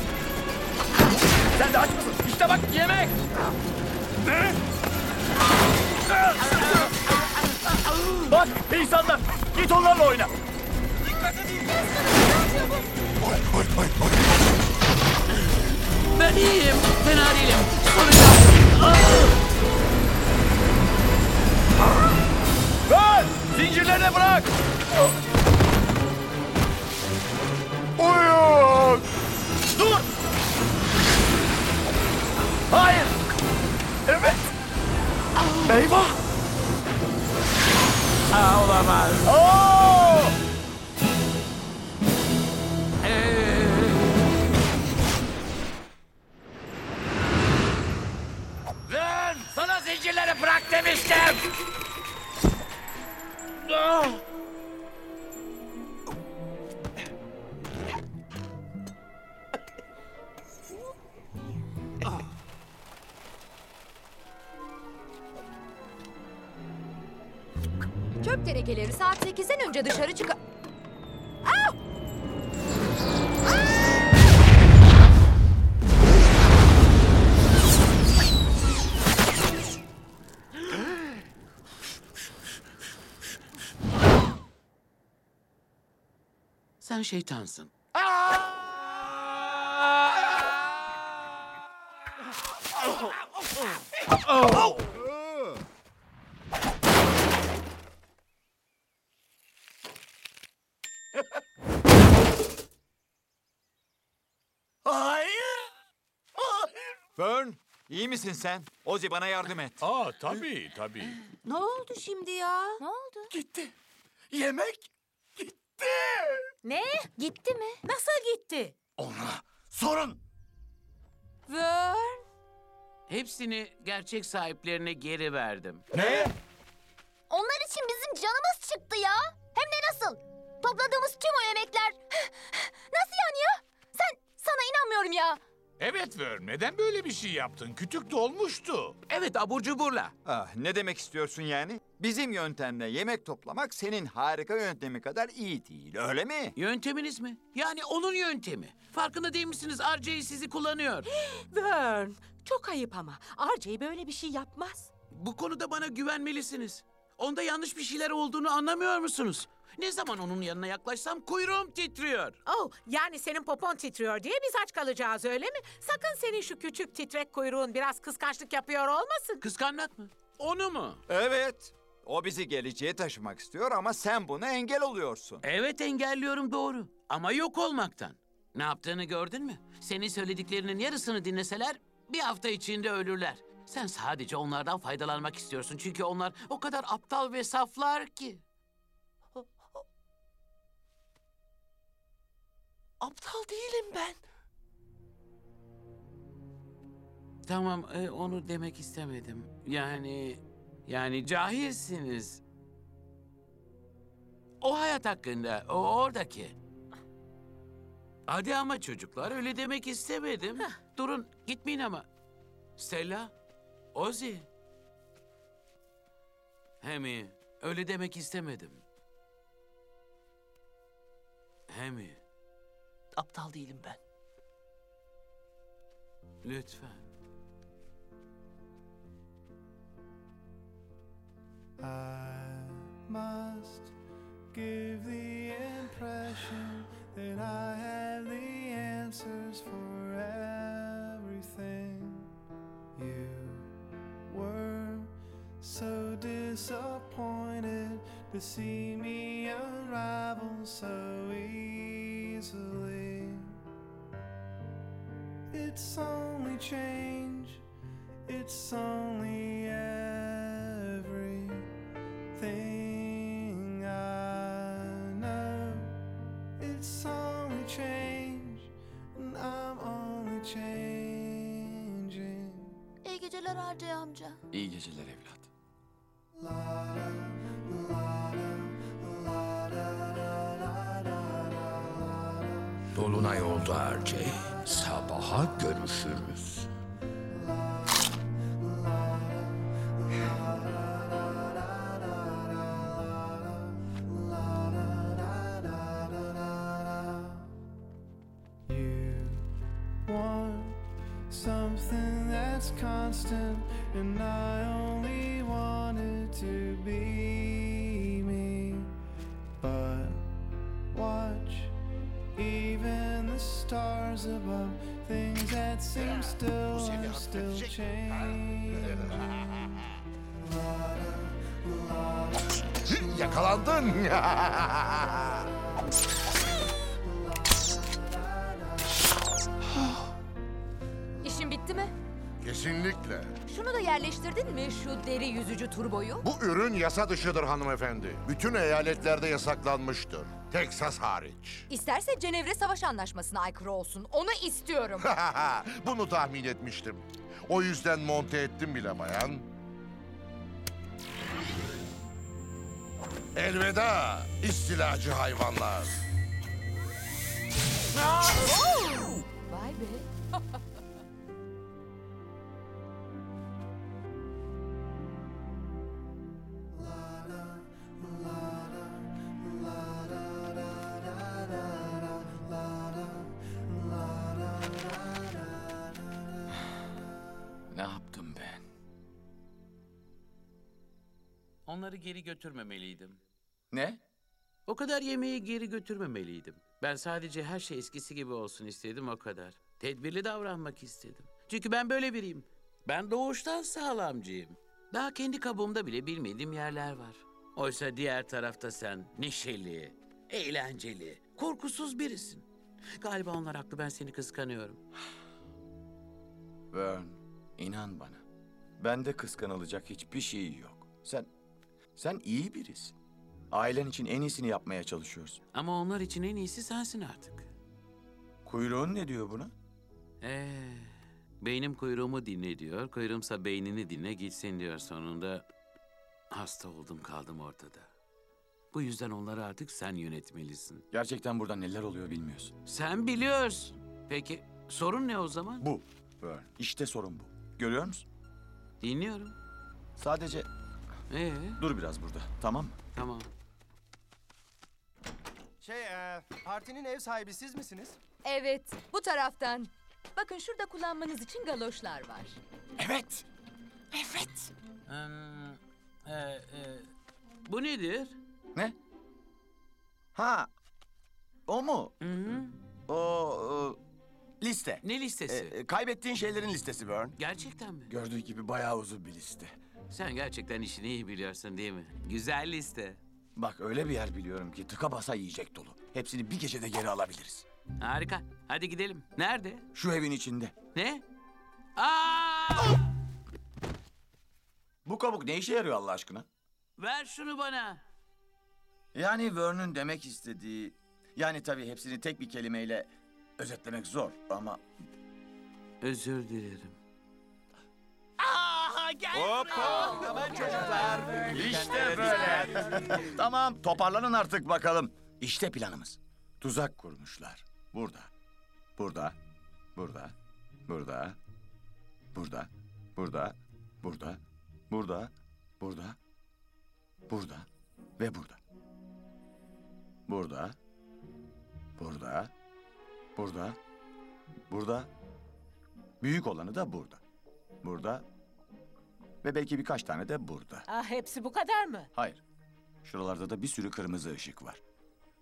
Sen de aç mısın? İşte bak yemek. Ne? Bak insanlar. Git onlarla oyna. Ben iyiyim. Fena değilim. Soracağım. Vern, zincirlerini bırak. Oyun. Dur. Hayır. Evet. Eyvah. Olamaz. Oo! Oh! Sen şeytansın. Hayır. Fern, iyi misin sen? Ozi bana yardım et. Aa tabii tabii. Ne oldu şimdi ya? Ne oldu? Gitti. Yemek gitti. Ne? Gitti mi? Nasıl gitti? Ona sorun. Vern. Hepsini gerçek sahiplerine geri verdim. Ne? Onlar için bizim canımız çıktı ya. Hem de nasıl? Topladığımız tüm o yemekler. [GASPS] Nasıl yani ya? Sen sana inanmıyorum ya. Evet Vern, neden böyle bir şey yaptın? Kütük dolmuştu. Evet abur cuburla. Ah, ne demek istiyorsun yani? Bizim yöntemle yemek toplamak senin harika yöntemi kadar iyi değil, öyle mi? Yönteminiz mi? Yani onun yöntemi. Farkında değil misiniz? RJ sizi kullanıyor. [GASPS] Vern. Çok ayıp ama. RJ böyle bir şey yapmaz. Bu konuda bana güvenmelisiniz. Onda yanlış bir şeyler olduğunu anlamıyor musunuz? Ne zaman onun yanına yaklaşsam kuyruğum titriyor. Oh, yani senin popon titriyor diye biz aç kalacağız öyle mi? Sakın senin şu küçük titrek kuyruğun biraz kıskançlık yapıyor olmasın. Kıskanmak mı? Onu mu? Evet. O bizi geleceğe taşımak istiyor ama sen buna engel oluyorsun. Evet engelliyorum doğru. Ama yok olmaktan. Ne yaptığını gördün mü? Senin söylediklerinin yarısını dinleseler bir hafta içinde ölürler. Sen sadece onlardan faydalanmak istiyorsun. Çünkü onlar o kadar aptal ve saflar ki. Aptal değilim ben. Tamam e, onu demek istemedim. Yani yani cahilsiniz. O hayat hakkında, o oradaki. Hadi ama çocuklar öyle demek istemedim. Durun gitmeyin ama. Stella, Ozzy. Hemi, öyle demek istemedim. Hemi, Aptal değilim ben. lütfen. I must give the impression that I have the answers for everything. You were so disappointed to see me unravel so easily. It's only change, it's only everything I know. It's only change, and I'm only changing. İyi geceler Arcay amca. İyi geceler evlat. Dolunay oldu Arcey. Sabaha görüşürüz. Yasa dışıdır hanımefendi. Bütün eyaletlerde yasaklanmıştır. Teksas hariç. İsterse Cenevre Savaş Anlaşması'na aykırı olsun. Onu istiyorum. [LAUGHS] Bunu tahmin etmiştim. O yüzden monte ettim bile bayan. Elveda istilacı hayvanlar. Vay be. [LAUGHS] Onları geri götürmemeliydim. Ne? O kadar yemeği geri götürmemeliydim. Ben sadece her şey eskisi gibi olsun istedim o kadar. Tedbirli davranmak istedim. Çünkü ben böyle biriyim. Ben doğuştan sağlamcıyım. Daha kendi kabuğumda bile bilmediğim yerler var. Oysa diğer tarafta sen neşeli, eğlenceli, korkusuz birisin. Galiba onlar haklı ben seni kıskanıyorum. [SIGHS] Vern, inan bana. Bende kıskanılacak hiçbir şey yok. Sen, sen iyi birisin. Ailen için en iyisini yapmaya çalışıyorsun. Ama onlar için en iyisi sensin artık. Kuyruğun ne diyor buna? Ee, beynim kuyruğumu dinle diyor, kuyruğumsa beynini dinle gitsin diyor sonunda. Hasta oldum kaldım ortada. Bu yüzden onları artık sen yönetmelisin. Gerçekten burada neler oluyor bilmiyorsun. Sen biliyorsun. Peki sorun ne o zaman? Bu, Vern. İşte sorun bu. Görüyor musun? Dinliyorum. Sadece Ee, dur biraz burada, tamam mı? tamam. Şey, e, partinin ev sahibi siz misiniz? Evet, bu taraftan. Bakın şurada kullanmanız için galoşlar var. Evet. Evet. Hmm, e, e, bu nedir? Ne? Ha, o mu? O, o, liste. Ne listesi? E, kaybettiğin şeylerin listesi Burn. Gerçekten mi? Gördüğü gibi bayağı uzun bir liste. Sen gerçekten işini iyi biliyorsun değil mi? Güzel liste. Bak öyle bir yer biliyorum ki tıka basa yiyecek dolu. Hepsini bir gecede geri alabiliriz. Harika. Hadi gidelim. Nerede? Şu evin içinde. Ne? Aa! Bu kabuk ne işe yarıyor Allah aşkına? Ver şunu bana. Yani Vern'ün demek istediği... Yani tabii hepsini tek bir kelimeyle özetlemek zor ama... Özür dilerim. Gel. Hoppa! Tamam çocuklar. İşte böyle. tamam toparlanın artık bakalım. İşte planımız. Tuzak kurmuşlar. Burada. Burada. Burada. Burada. Burada. Burada. Burada. Burada. Burada. Burada. Ve burada. Burada. Burada. Burada. Burada. Büyük olanı da burada. Burada. Ve belki birkaç tane de burada. Ah, hepsi bu kadar mı? Hayır. Şuralarda da bir sürü kırmızı ışık var.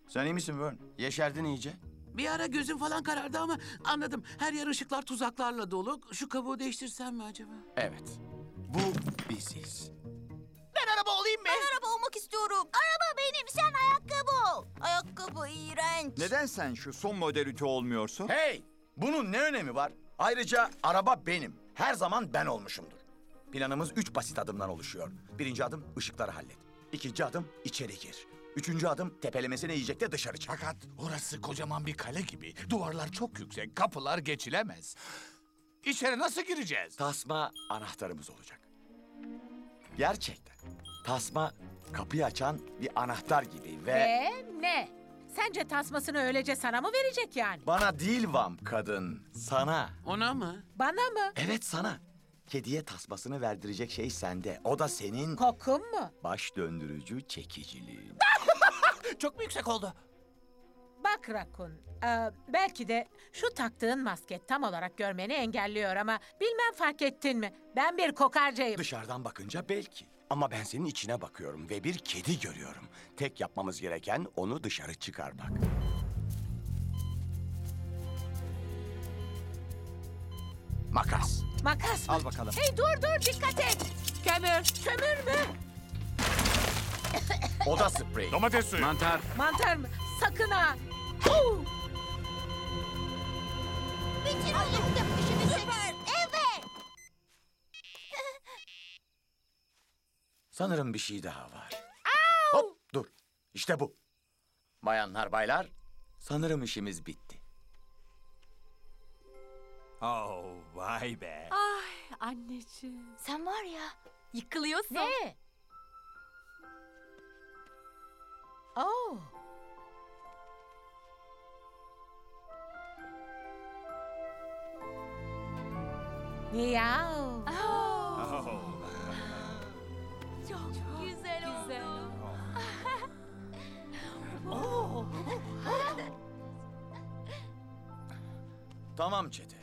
Sen iyi misin Vern? Yeşerdin iyice. Bir ara gözüm falan karardı ama anladım. Her yer ışıklar tuzaklarla dolu. Şu kabuğu değiştirsem mi acaba? Evet. Bu biziz. Ben araba olayım mı? Ben araba olmak istiyorum. Araba benim, sen ayakkabı ol. Ayakkabı iğrenç. Neden sen şu son model ütü olmuyorsun? Hey! Bunun ne önemi var? Ayrıca araba benim. Her zaman ben olmuşumdur. Planımız üç basit adımdan oluşuyor. Birinci adım ışıkları hallet. İkinci adım içeri gir. Üçüncü adım tepelemesine yiyecekte dışarı çık. Fakat orası kocaman bir kale gibi. Duvarlar çok yüksek, kapılar geçilemez. İçeri nasıl gireceğiz? Tasma anahtarımız olacak. Gerçekten. Tasma kapıyı açan bir anahtar gibi ve... Ve ne? Sence tasmasını öylece sana mı verecek yani? Bana değil Vam kadın, sana. Ona mı? Bana mı? Evet sana. Kediye tasmasını verdirecek şey sende. O da senin Kokum mu? baş döndürücü çekiciliğin. [LAUGHS] Çok mu yüksek oldu? Bak Rakun, e, belki de şu taktığın maske tam olarak görmeni engelliyor ama bilmem fark ettin mi? Ben bir kokarcayım. Dışarıdan bakınca belki. Ama ben senin içine bakıyorum ve bir kedi görüyorum. Tek yapmamız gereken onu dışarı çıkarmak. Makas. Makas mı? Al bakalım. Hey dur dur dikkat et. Kömür, kömür mü? [COUGHS] Oda spreyi. Domates suyu. Mantar. Mantar mı? Sakın ha. Huu! Bitirdim işimi süper. Evet. Sanırım bir şey daha var. Hop dur. İşte bu. Bayanlar baylar sanırım işimiz bitti. Oh vay be. Ay anneciğim. Sen var ya, yıkılıyorsun. Ne? Oh. Miau. Çok güzel oldu. [LAUGHS] Tamam çete.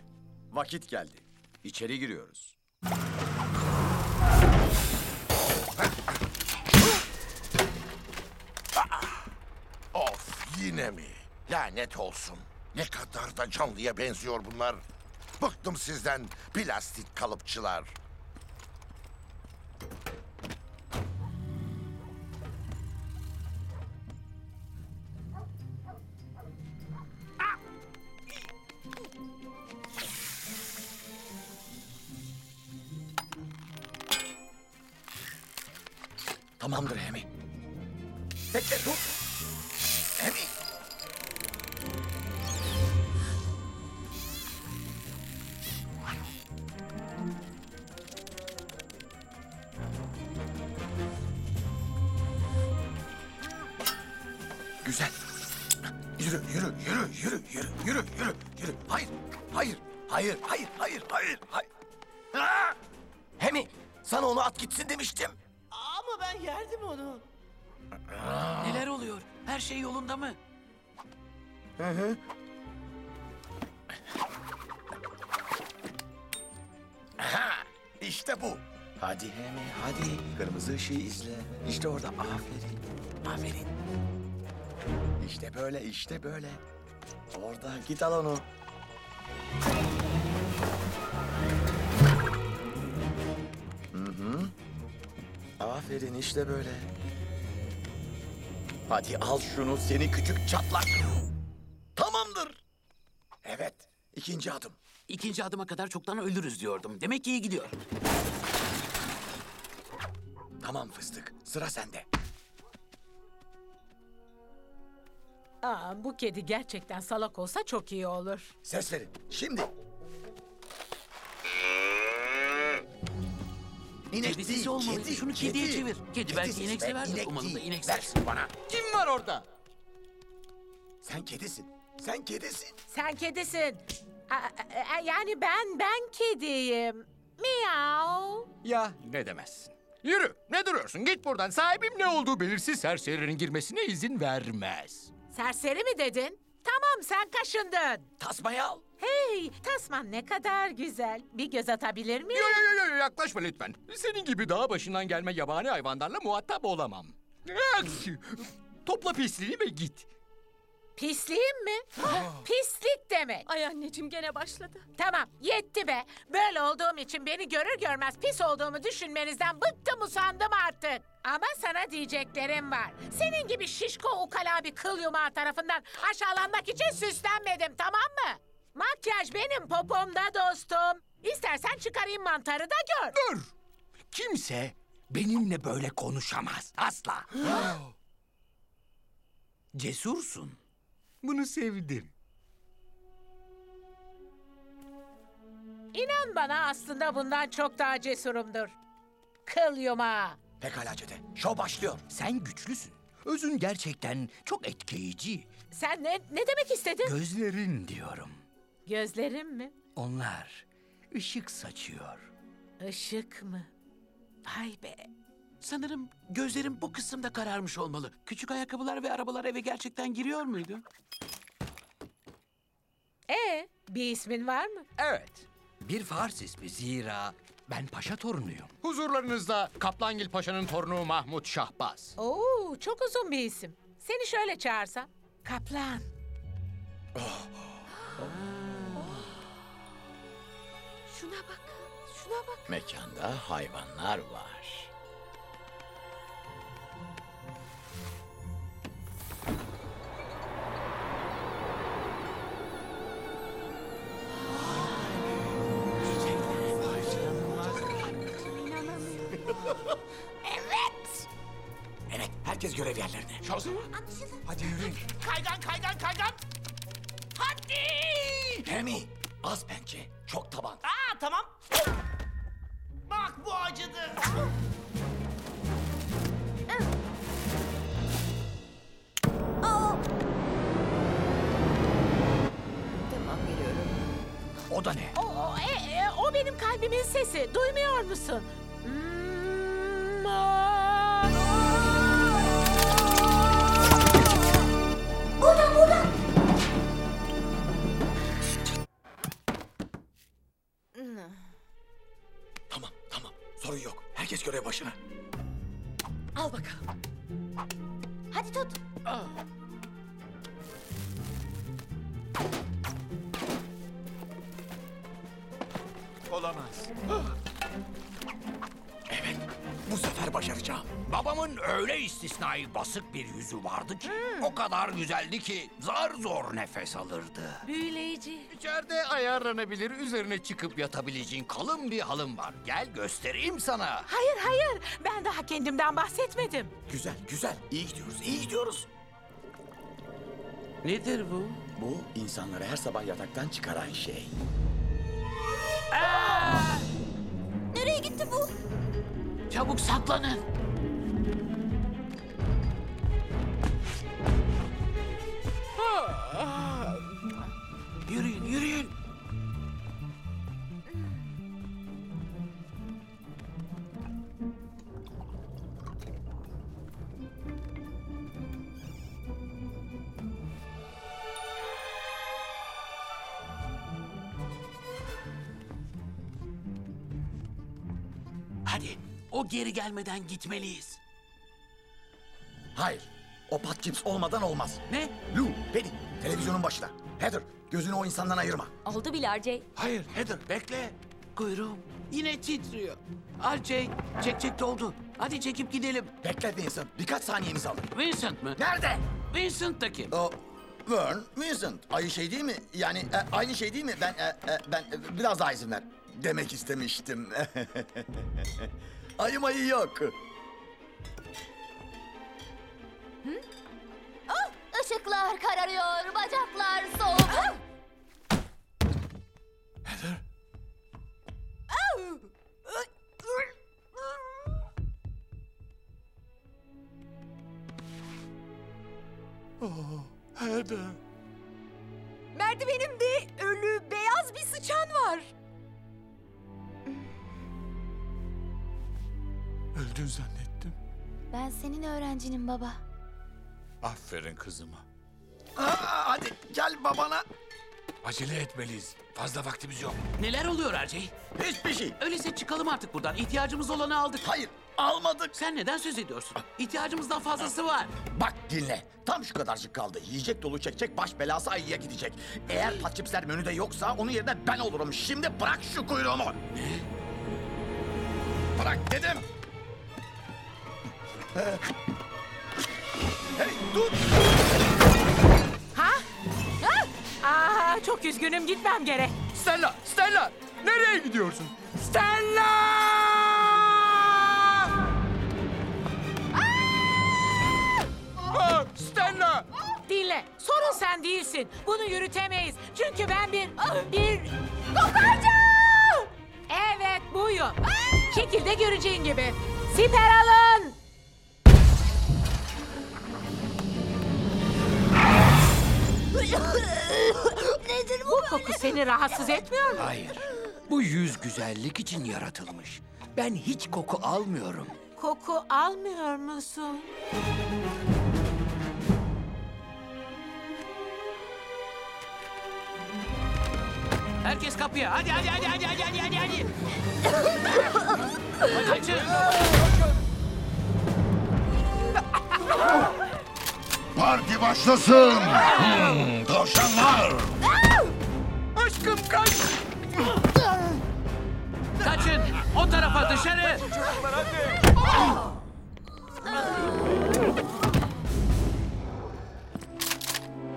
Vakit geldi. İçeri giriyoruz. Of yine mi? Lanet olsun. Ne kadar da canlıya benziyor bunlar. Bıktım sizden plastik kalıpçılar. Tamamdır Hemi. Bekle dur. Hemi. Güzel. Yürü, yürü, yürü, yürü, yürü, yürü, yürü, yürü. Hayır, hayır, hayır, hayır, hayır, hayır, hayır. Hemi, sana onu at gitsin demiştim. Her şey yolunda mı? Hı hı. Aha, işte bu. Hadi Hemi, hadi. Kırmızı ışığı izle. İşte orada. Aferin, aferin. İşte böyle, işte böyle. Orada, git al onu. Hı hı. Aferin işte böyle. Hadi al şunu seni küçük çatlak. Tamamdır. Evet, ikinci adım. İkinci adıma kadar çoktan ölürüz diyordum. Demek ki iyi gidiyor. Tamam fıstık, sıra sende. Aa, bu kedi gerçekten salak olsa çok iyi olur. Ses verin, şimdi. İnek Kedi değil, olmalıydı. kedi, Şunu kediye kedi. çevir. Kedi belki sesi inek be, severdir. inek Umarım da değil. inek Ver sever. bana. Kim var orada? Sen kedisin, sen kedisin. Sen kedisin. Aa, aa, yani ben, ben kediyim. Miau. Ya ne demezsin. Yürü ne duruyorsun git buradan. Sahibim ne olduğu belirsiz serserinin girmesine izin vermez. Serseri mi dedin? Tamam sen kaşındın. Tasmayı al. Hey tasman ne kadar güzel. Bir göz atabilir miyim? Yo yo yo yo yaklaşma lütfen. Senin gibi dağ başından gelme yabani hayvanlarla muhatap olamam. [LAUGHS] Topla pisliğini ve git. Pisliğim mi? Pislik demek. Ay anneciğim gene başladı. Tamam yetti be. Böyle olduğum için beni görür görmez pis olduğumu düşünmenizden bıktım usandım artık. Ama sana diyeceklerim var. Senin gibi şişko ukala bir kıl yumağı tarafından aşağılanmak için süslenmedim tamam mı? Makyaj benim popomda dostum. İstersen çıkarayım mantarı da gör. Dur! Kimse benimle böyle konuşamaz. Asla. [GASPS] Cesursun. Bunu sevdim. İnan bana aslında bundan çok daha cesurumdur. Kıl yumağı. Pekala Cede, şov başlıyor. Sen güçlüsün. Özün gerçekten çok etkileyici. Sen ne, ne demek istedin? Gözlerin diyorum. Gözlerim mi? Onlar ışık saçıyor. Işık mı? Ay be. Sanırım gözlerim bu kısımda kararmış olmalı. Küçük ayakkabılar ve arabalar eve gerçekten giriyor muydu? Ee, bir ismin var mı? Evet. Bir Fars ismi zira ben paşa torunuyum. Huzurlarınızda Kaplangil Paşa'nın torunu Mahmut Şahbaz. Oo, çok uzun bir isim. Seni şöyle çağırsam. Kaplan. Şuna bak. Şuna bak. Mekanda hayvanlar var. Görev yerlerine. Hadi yürüyün. Kaygan kaygan kaygan. Hadi. Remy, az pençe, çok taban. Aa tamam. Bak bu acıdı. Tamam geliyorum. O da ne? O, o, e, e, o benim kalbimin sesi. Duymuyor musun? Hmm, aa. Tamam, tamam. Sorun yok. Herkes görev başına. Al bakalım. Hadi tut. Olamaz. Evet, bu sefer başaracağım. Babamın öyle istisnai basık bir yüzü vardı ki... ...o kadar güzeldi ki zar zor nefes alırdı. Büyüleyici. İçeride ayarlanabilir, üzerine çıkıp yatabileceğin kalın bir halım var. Gel göstereyim sana. Hayır hayır. Ben daha kendimden bahsetmedim. Güzel, güzel. İyi gidiyoruz, iyi gidiyoruz. Nedir bu? Bu insanları her sabah yataktan çıkaran şey. Nereye gitti bu? Çabuk saklanın. O geri gelmeden gitmeliyiz. Hayır, o Patkips olmadan olmaz. Ne? Lou, Penny, televizyonun başına. Heather, gözünü o insandan ayırma. Oldu bile RJ. Hayır, Heather bekle. Kuyruğum yine titriyor. RJ çek çek doldu. Hadi çekip gidelim. Bekle Vincent. Birkaç saniyemizi alır. Vincent mı? Nerede? Vincent da kim? O Vern, Vincent. Aynı şey değil mi? Yani e, aynı şey değil mi? Ben e, e, ben e, biraz daha izin ver. Demek istemiştim. [LAUGHS] ayı mayı yok. Ah, ışıklar kararıyor, bacaklar soğuk. Oh, Heather. Merdivenimde ölü beyaz bir sıçan var. Öldün zannettim. Ben senin öğrencinim baba. Aferin kızıma. Aa, hadi gel babana. Acele etmeliyiz. Fazla vaktimiz yok. Neler oluyor RJ? Hiçbir şey. Öyleyse çıkalım artık buradan. İhtiyacımız olanı aldık. Hayır almadık. Sen neden söz ediyorsun? İhtiyacımızdan fazlası var. Bak dinle. Tam şu kadarcık kaldı. Yiyecek dolu çekecek baş belası ayıya gidecek. Eğer patçipsler menüde yoksa onun yerine ben olurum. Şimdi bırak şu kuyruğumu. Ne? Bırak dedim. Hey dur. Ha? Ha? Aa, çok üzgünüm gitmem gerek. Stella! Stella! Nereye gidiyorsun? Stella! Aa, Stella! Dinle, sorun sen değilsin. Bunu yürütemeyiz. Çünkü ben bir... bir... Kokarca! Evet, buyum. Şekilde göreceğin gibi. Siper alın! Nedir bu? Bu koku seni rahatsız etmiyor mu? Hayır. Bu yüz güzellik için yaratılmış. Ben hiç koku almıyorum. Koku almıyor musun? Herkes kapıya. Hadi hadi hadi hadi hadi hadi hadi. hadi. Kaçın. [LAUGHS] Parti başlasın. Hmm, tavşanlar. Aşkım kaç! Kaçın. O tarafa dışarı.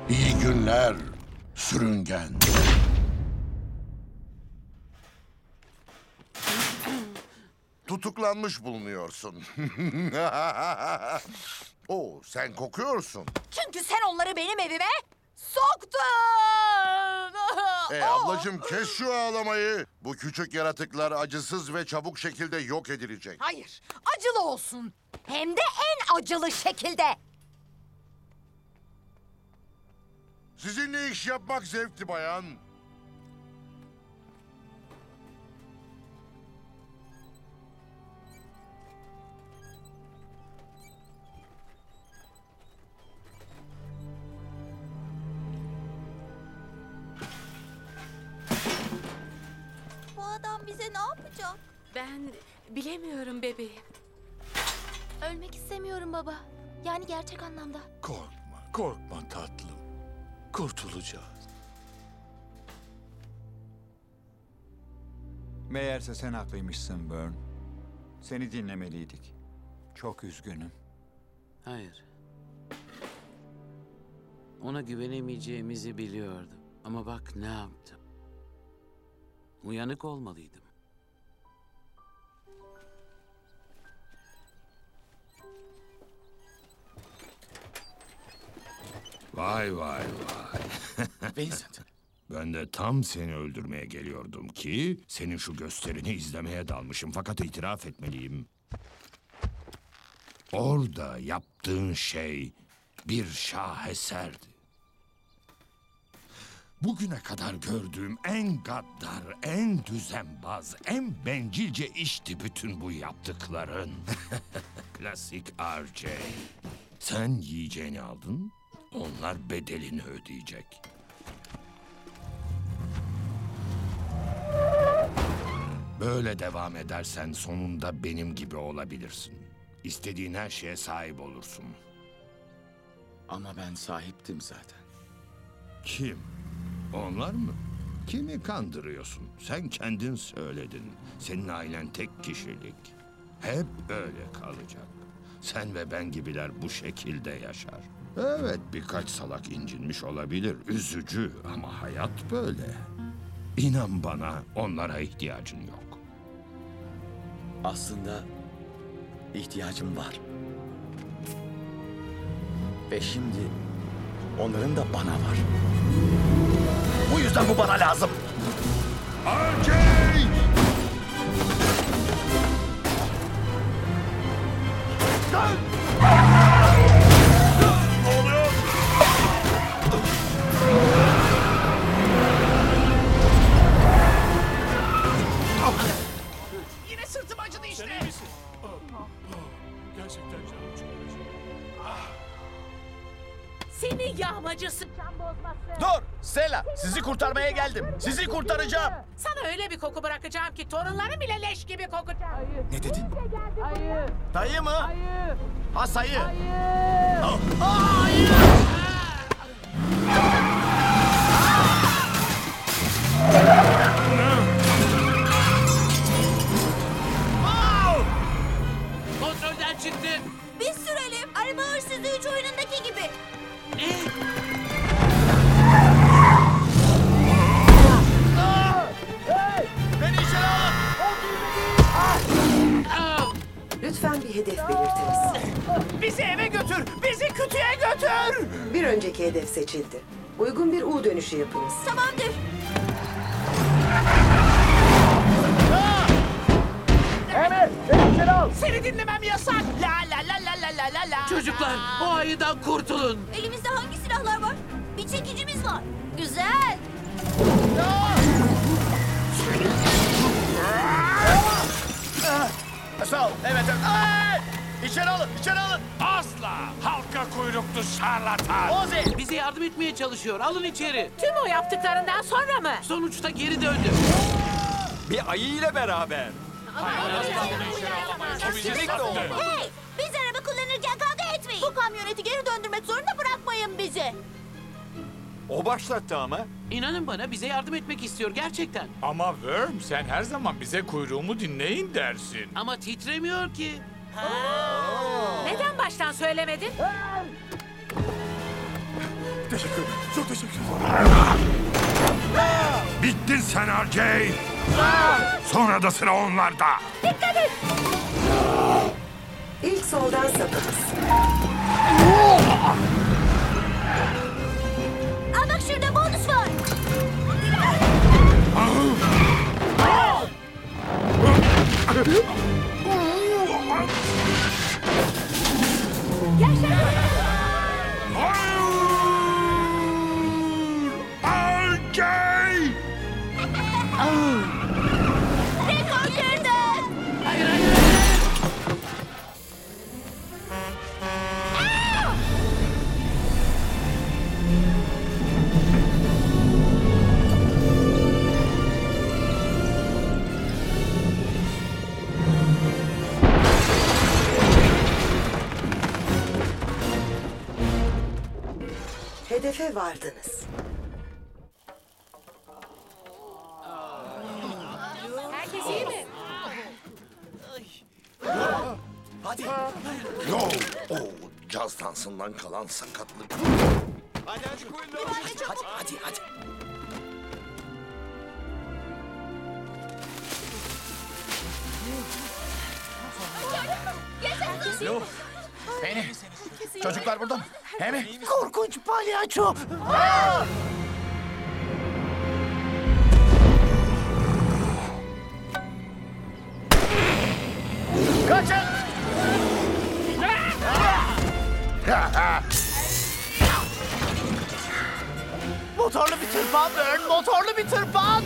İyi günler sürüngen. Tutuklanmış bulunuyorsun. [LAUGHS] Oo, sen kokuyorsun. Çünkü sen onları benim evime soktun. E [LAUGHS] ablacığım kes şu ağlamayı. Bu küçük yaratıklar acısız ve çabuk şekilde yok edilecek. Hayır, acılı olsun. Hem de en acılı şekilde. Sizinle iş yapmak zevkli bayan. Adam bize ne yapacak? Ben bilemiyorum bebeğim. Ölmek istemiyorum baba. Yani gerçek anlamda. Korkma, korkma tatlım. Kurtulacağız. Meğerse sen haklıymışsın Burn. Seni dinlemeliydik. Çok üzgünüm. Hayır. Ona güvenemeyeceğimizi biliyordum. Ama bak ne yaptım. Uyanık olmalıydım. Vay vay vay. [LAUGHS] Vincent. Ben de tam seni öldürmeye geliyordum ki senin şu gösterini izlemeye dalmışım fakat itiraf etmeliyim. Orada yaptığın şey bir şaheserdi. Bugüne kadar gördüğüm en gaddar, en düzenbaz, en bencilce işti bütün bu yaptıkların. [LAUGHS] Klasik RJ. Sen yiyeceğini aldın, onlar bedelini ödeyecek. Böyle devam edersen sonunda benim gibi olabilirsin. İstediğin her şeye sahip olursun. Ama ben sahiptim zaten. Kim? Onlar mı? Kimi kandırıyorsun? Sen kendin söyledin. Senin ailen tek kişilik. Hep öyle kalacak. Sen ve ben gibiler bu şekilde yaşar. Evet birkaç salak incinmiş olabilir. Üzücü ama hayat böyle. İnan bana onlara ihtiyacın yok. Aslında ihtiyacım var. Ve şimdi onların da bana var. Bu yüzden bu bana lazım. Arcade! Yine sırtım acıdı işte. Gerçekten canım çok Seni yağmacı sıçan bozması. Dur! Stella, sizi kurtarmaya geldim. Sizi kurtaracağım. Sana öyle bir koku bırakacağım ki torunların bile leş gibi kokacak. Ne dedin? Hayır. Dayı mı? Hayır. Ha sayı. Hayır. Kontrolden çıktı. Biz sürelim. Araba hırsızlığı üç oyunundaki gibi. Beni Lütfen bir hedef belirtiniz. Bizi eve götür. Bizi kütüye götür. Bir önceki hedef seçildi. Uygun bir U dönüşü yapınız. Tamamdır. Evet, içeri al. Seni dinlemem yasak. La la la la la la la la. Çocuklar o ayıdan kurtulun. Elimizde hangi silahlar var? Bir çekicimiz var. Güzel. Sağ ol. Evet, evet. Ay! İçeri alın, içeri alın. Asla! Halka kuyruklu şarlatan! Ozi! Bize yardım etmeye çalışıyor. Alın içeri. Tüm o yaptıklarından sonra mı? Sonuçta geri döndü. Bir ayı ile beraber. Kesinlikle olmaz. Hey! Biz araba kullanırken kavga etmeyin. Bu kamyoneti geri döndürmek zorunda bırakmayın bizi. O başlattı ama. İnanın bana bize yardım etmek istiyor gerçekten. Ama Worm sen her zaman bize kuyruğumu dinleyin dersin. Ama titremiyor ki. Neden baştan söylemedin? Teşekkür ederim. Çok teşekkür Bittin sen RJ. Sonra da sıra onlarda. Dikkat et. İlk soldan sapınız. Aa bak şurada bonus var. RJ! Hedefe vardınız. Herkes iyi mi? Hadi. Yo, o caz dansından kalan sakatlık. Hadi hadi koyun. Hadi hadi hadi. Yok. Beni. Çocuklar burada mı? He mi? Korkunç palyaço. Kaçın! Motorlu bir tırpan Burn. Motorlu bir tırpan.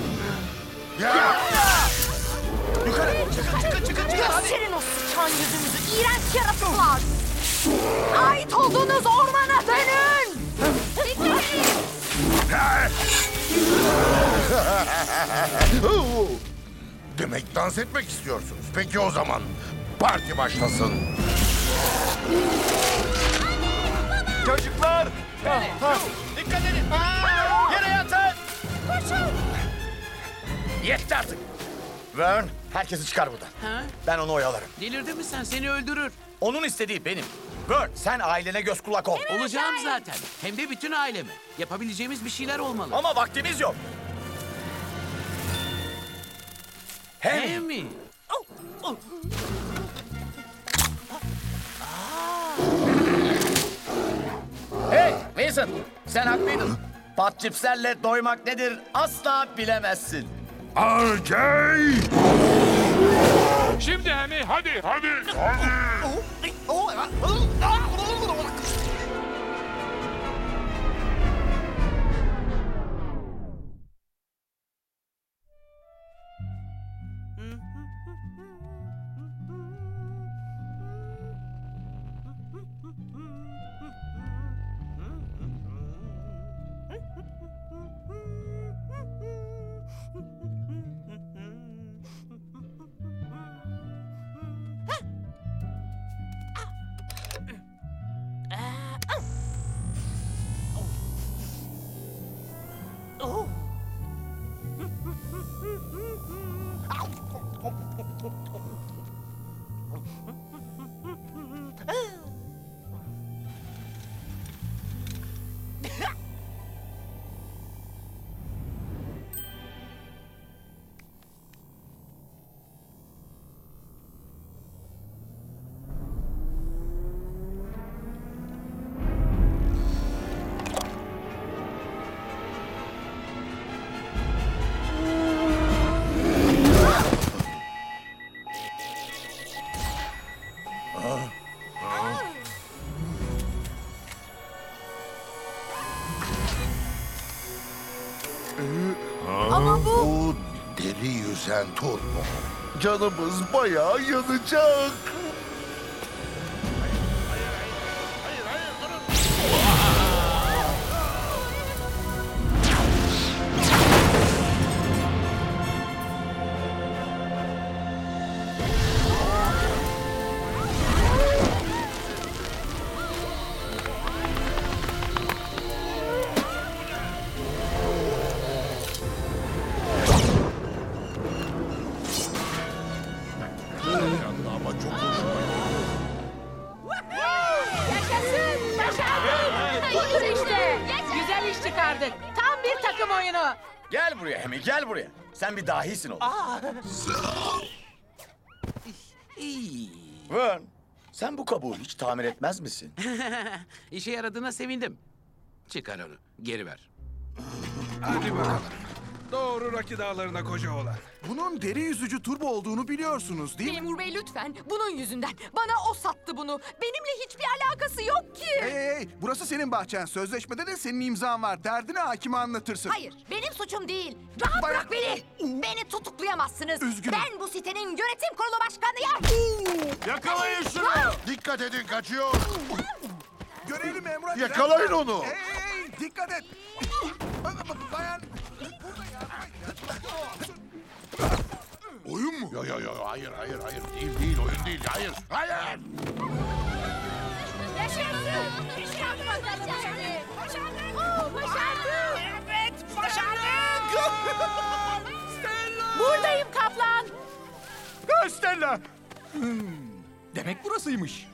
Yukarı! Çıkın çıkın çıkın çıkın hadi! Gösterin o sıçan yüzünüzü iğrenç yaratıklar. Ait olduğunuz ormana dönün. [LAUGHS] Demek dans etmek istiyorsunuz. Peki o zaman parti başlasın. Çocuklar! Dikkat edin! Yere yatın! Koşun. Yetti artık. Vern, herkesi çıkar buradan. Ha? Ben onu oyalarım. Delirdin mi sen? Seni öldürür. Onun istediği benim. Vern, sen ailene göz kulak ol. Olacağım zaten. Hem de bütün aileme. Yapabileceğimiz bir şeyler olmalı. Ama vaktimiz yok. Hem... Hem mi? Hey Wilson, sen haklıydın. Pat cipslerle doymak nedir asla bilemezsin. RJ! Şimdi Hemi hadi. Hadi. Ama yüzen turbo. Canımız bayağı yanacak. Sen bir dahisin oğlum. Vern, sen bu kabuğu hiç tamir etmez misin? [LAUGHS] İşe yaradığına sevindim. Çıkar onu. Geri ver. Hadi bakalım. Doğru Rocky Dağları'na koca oğlan. Bunun deri yüzücü turbo olduğunu biliyorsunuz değil mi? Memur bey lütfen bunun yüzünden. Bana o sattı bunu. Benimle hiçbir alakası yok ki. Hey hey hey, burası senin bahçen. Sözleşmede de senin imzan var. Derdini hakime anlatırsın. Hayır, benim suçum değil. Rahat bırak beni. Beni tutuklayamazsınız. Üzgünüm. Ben bu sitenin yönetim kurulu başkanıyım. Yakalayın şunu! Dikkat edin kaçıyor. Görevli memura... Yakalayın onu. Hey hey hey, dikkat et. Bayan... Oyun mu? Yo yo yo hayır hayır hayır değil değil oyun değil hayır hayır. Yaşasın! Başardık! Başardık! Oo, başardık! Evet, başardık! Buradayım kaplan! Stella! Demek burasıymış.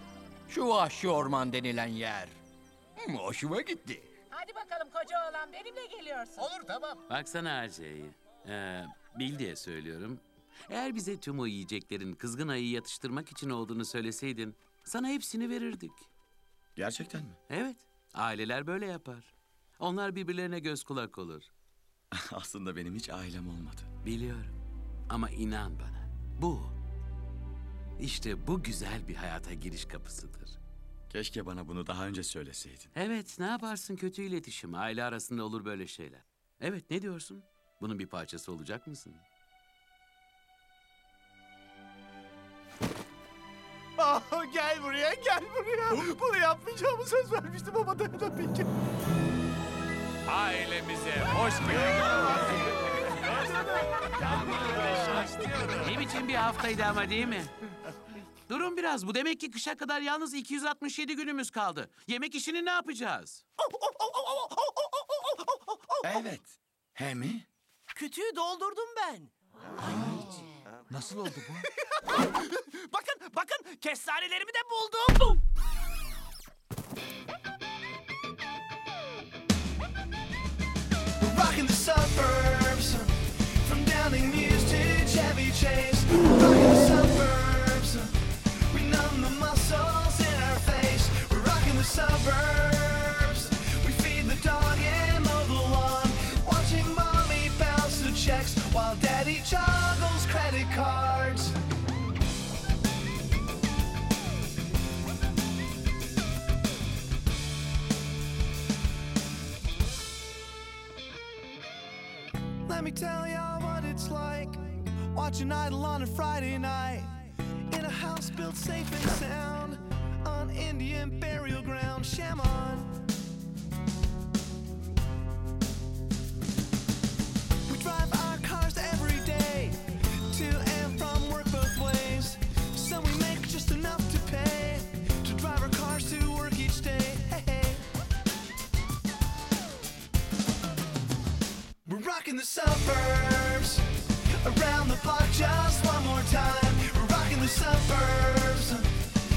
Şu vahşi orman denilen yer. Hmm, hoşuma gitti. Hadi bakalım koca oğlan benimle geliyorsun. Olur tamam. Baksana Erce'yi. Ee, bil diye söylüyorum. Eğer bize tüm o yiyeceklerin kızgın ayı yatıştırmak için olduğunu söyleseydin... ...sana hepsini verirdik. Gerçekten mi? Evet. Aileler böyle yapar. Onlar birbirlerine göz kulak olur. [LAUGHS] Aslında benim hiç ailem olmadı. Biliyorum. Ama inan bana. Bu. İşte bu güzel bir hayata giriş kapısıdır. Keşke bana bunu daha önce söyleseydin. Evet, ne yaparsın kötü iletişim. Aile arasında olur böyle şeyler. Evet, ne diyorsun? Bunun bir parçası olacak mısın? Ah, gel buraya, gel buraya. Bunu yapmayacağımı söz vermiştim ama dayanamayacağım. Ailemize hoş geldin. Ne biçim bir haftaydı ama değil mi? Durun biraz. Bu demek ki kışa kadar yalnız 267 günümüz kaldı. Yemek işini ne yapacağız? Evet. Hemi? Kütüğü doldurdum ben. Nasıl oldu bu? [LAUGHS] bakın, bakın kestanelerimi de buldum. Rocking the suburbs, suburbs, we feed the dog and mow the lawn. Watching mommy bounce the checks while daddy juggles credit cards. Let me tell y'all what it's like watching Idol on a Friday night in a house built safe and sound on Indian ground. Shaman. We drive our cars every day to and from work both ways, so we make just enough to pay to drive our cars to work each day. Hey, hey. We're rocking the suburbs around the block just one more time. We're rocking the suburbs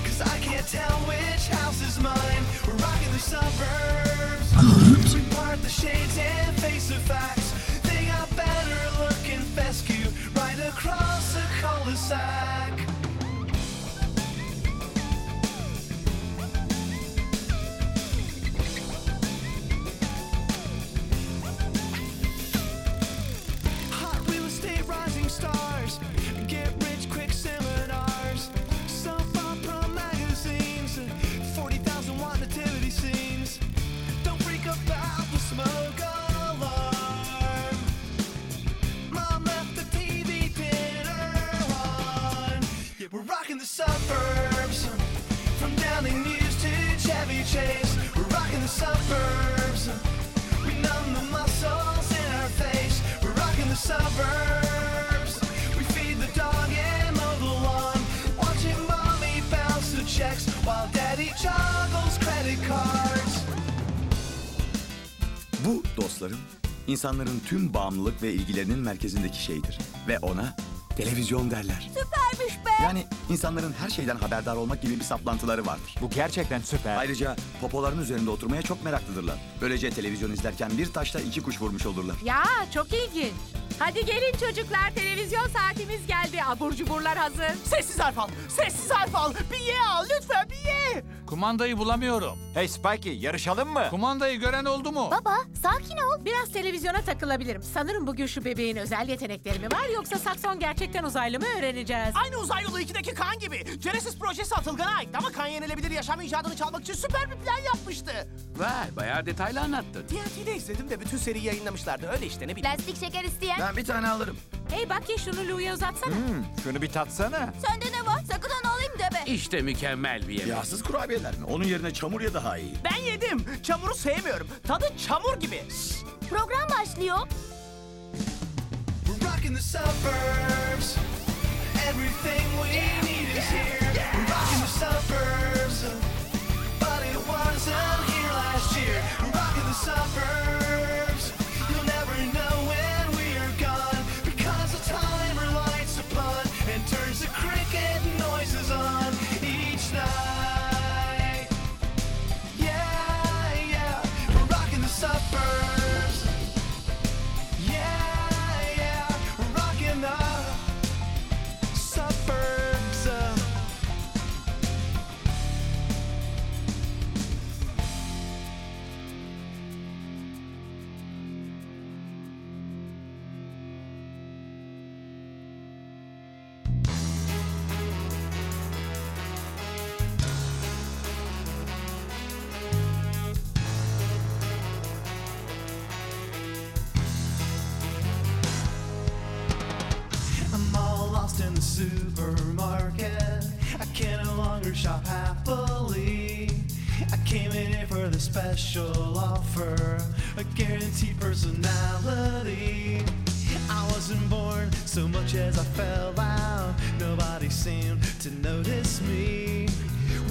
cause I can't tell which house suburbs. we part the shades and face the facts. Suburbs, from Downing News to Chevy Chase. We're rocking the suburbs. We numb the muscles in our face. We're rocking the suburbs. We feed the dog and mow the lawn. Watching mommy bounce the checks while daddy juggles credit cards. Bu dostlarım, insanların tüm bağımlılık ve ilgilerinin merkezindeki şeydir. Ve ona televizyon derler. Süpermiş be. Yani insanların her şeyden haberdar olmak gibi bir saplantıları vardır. Bu gerçekten süper. Ayrıca popoların üzerinde oturmaya çok meraklıdırlar. Böylece televizyon izlerken bir taşla iki kuş vurmuş olurlar. Ya çok ilginç. Hadi gelin çocuklar televizyon saatimiz geldi. Abur cuburlar hazır. Sessiz harf al, sessiz harf al. Bir ye al lütfen bir ye. Kumandayı bulamıyorum. Hey Spikey yarışalım mı? Kumandayı gören oldu mu? Baba sakin ol. Biraz televizyona takılabilirim. Sanırım bugün şu bebeğin özel yetenekleri mi var yoksa sakson gerçekten uzaylı mı öğreneceğiz. Aynı uzay yolu 2'deki Kan gibi. Genesis projesi Atılgan'a ait ama Kan yenilebilir yaşam icadını çalmak için süper bir plan yapmıştı. Vay bayağı detaylı anlattın. TNT'de izledim de bütün seriyi yayınlamışlardı. Öyle işte ne bileyim. Plastik şeker isteyen. Ben bir tane alırım. Hey bak ya şunu Lou'ya uzatsana. Hmm, şunu bir tatsana. Sende ne var? Sakın onu alayım deme. İşte mükemmel bir yemek. Yağsız kurabiyeler mi? Onun yerine çamur ya daha iyi. Ben yedim. Çamuru sevmiyorum. Tadı çamur gibi. Program başlıyor. We're rocking the suburbs. Everything we need is here. We're rocking the suburbs. But it wasn't here last year. We're rocking the suburbs. As I fell out. Nobody seemed to notice me.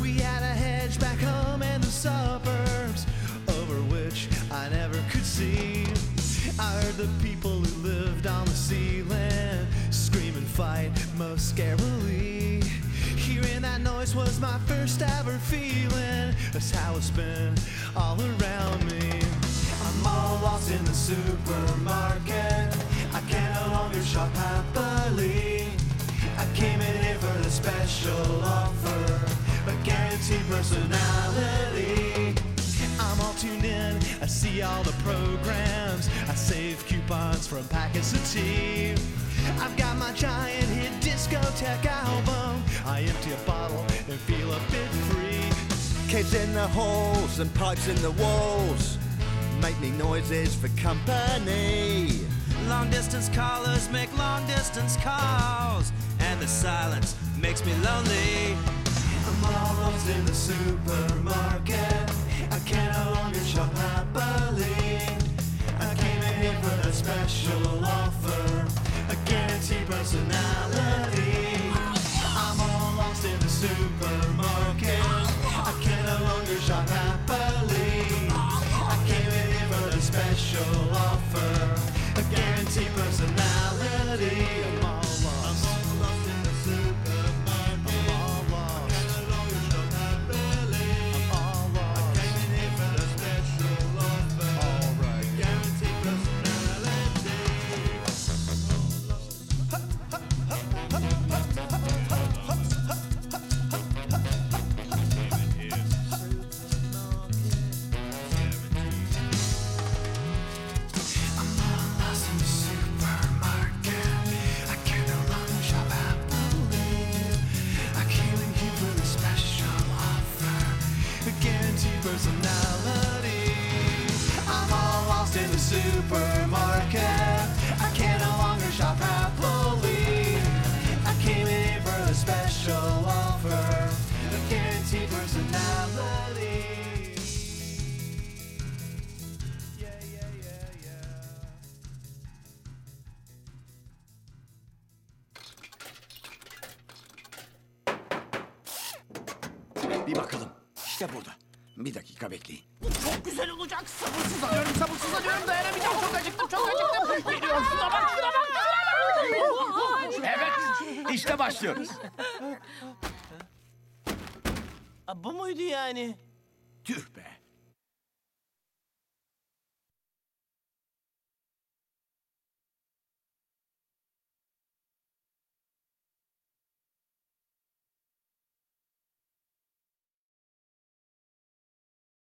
We had a hedge back home in the suburbs, over which I never could see. I heard the people who lived on the ceiling scream and fight most scarily. Hearing that noise was my first ever feeling. That's how it's been all around me. I'm all lost in the supermarket. Longer shop happily. I came in here for the special offer, a guaranteed personality. I'm all tuned in, I see all the programs. I save coupons from packets of tea. I've got my giant hit discotheque album. I empty a bottle and feel a bit free. Kids in the halls and pipes in the walls make me noises for company. Long distance callers make long distance calls, and the silence makes me lonely. I'm all lost in the supermarket. I can no longer shop happily. I came in here for that special offer, a guaranteed personality. I'm all lost in the supermarket.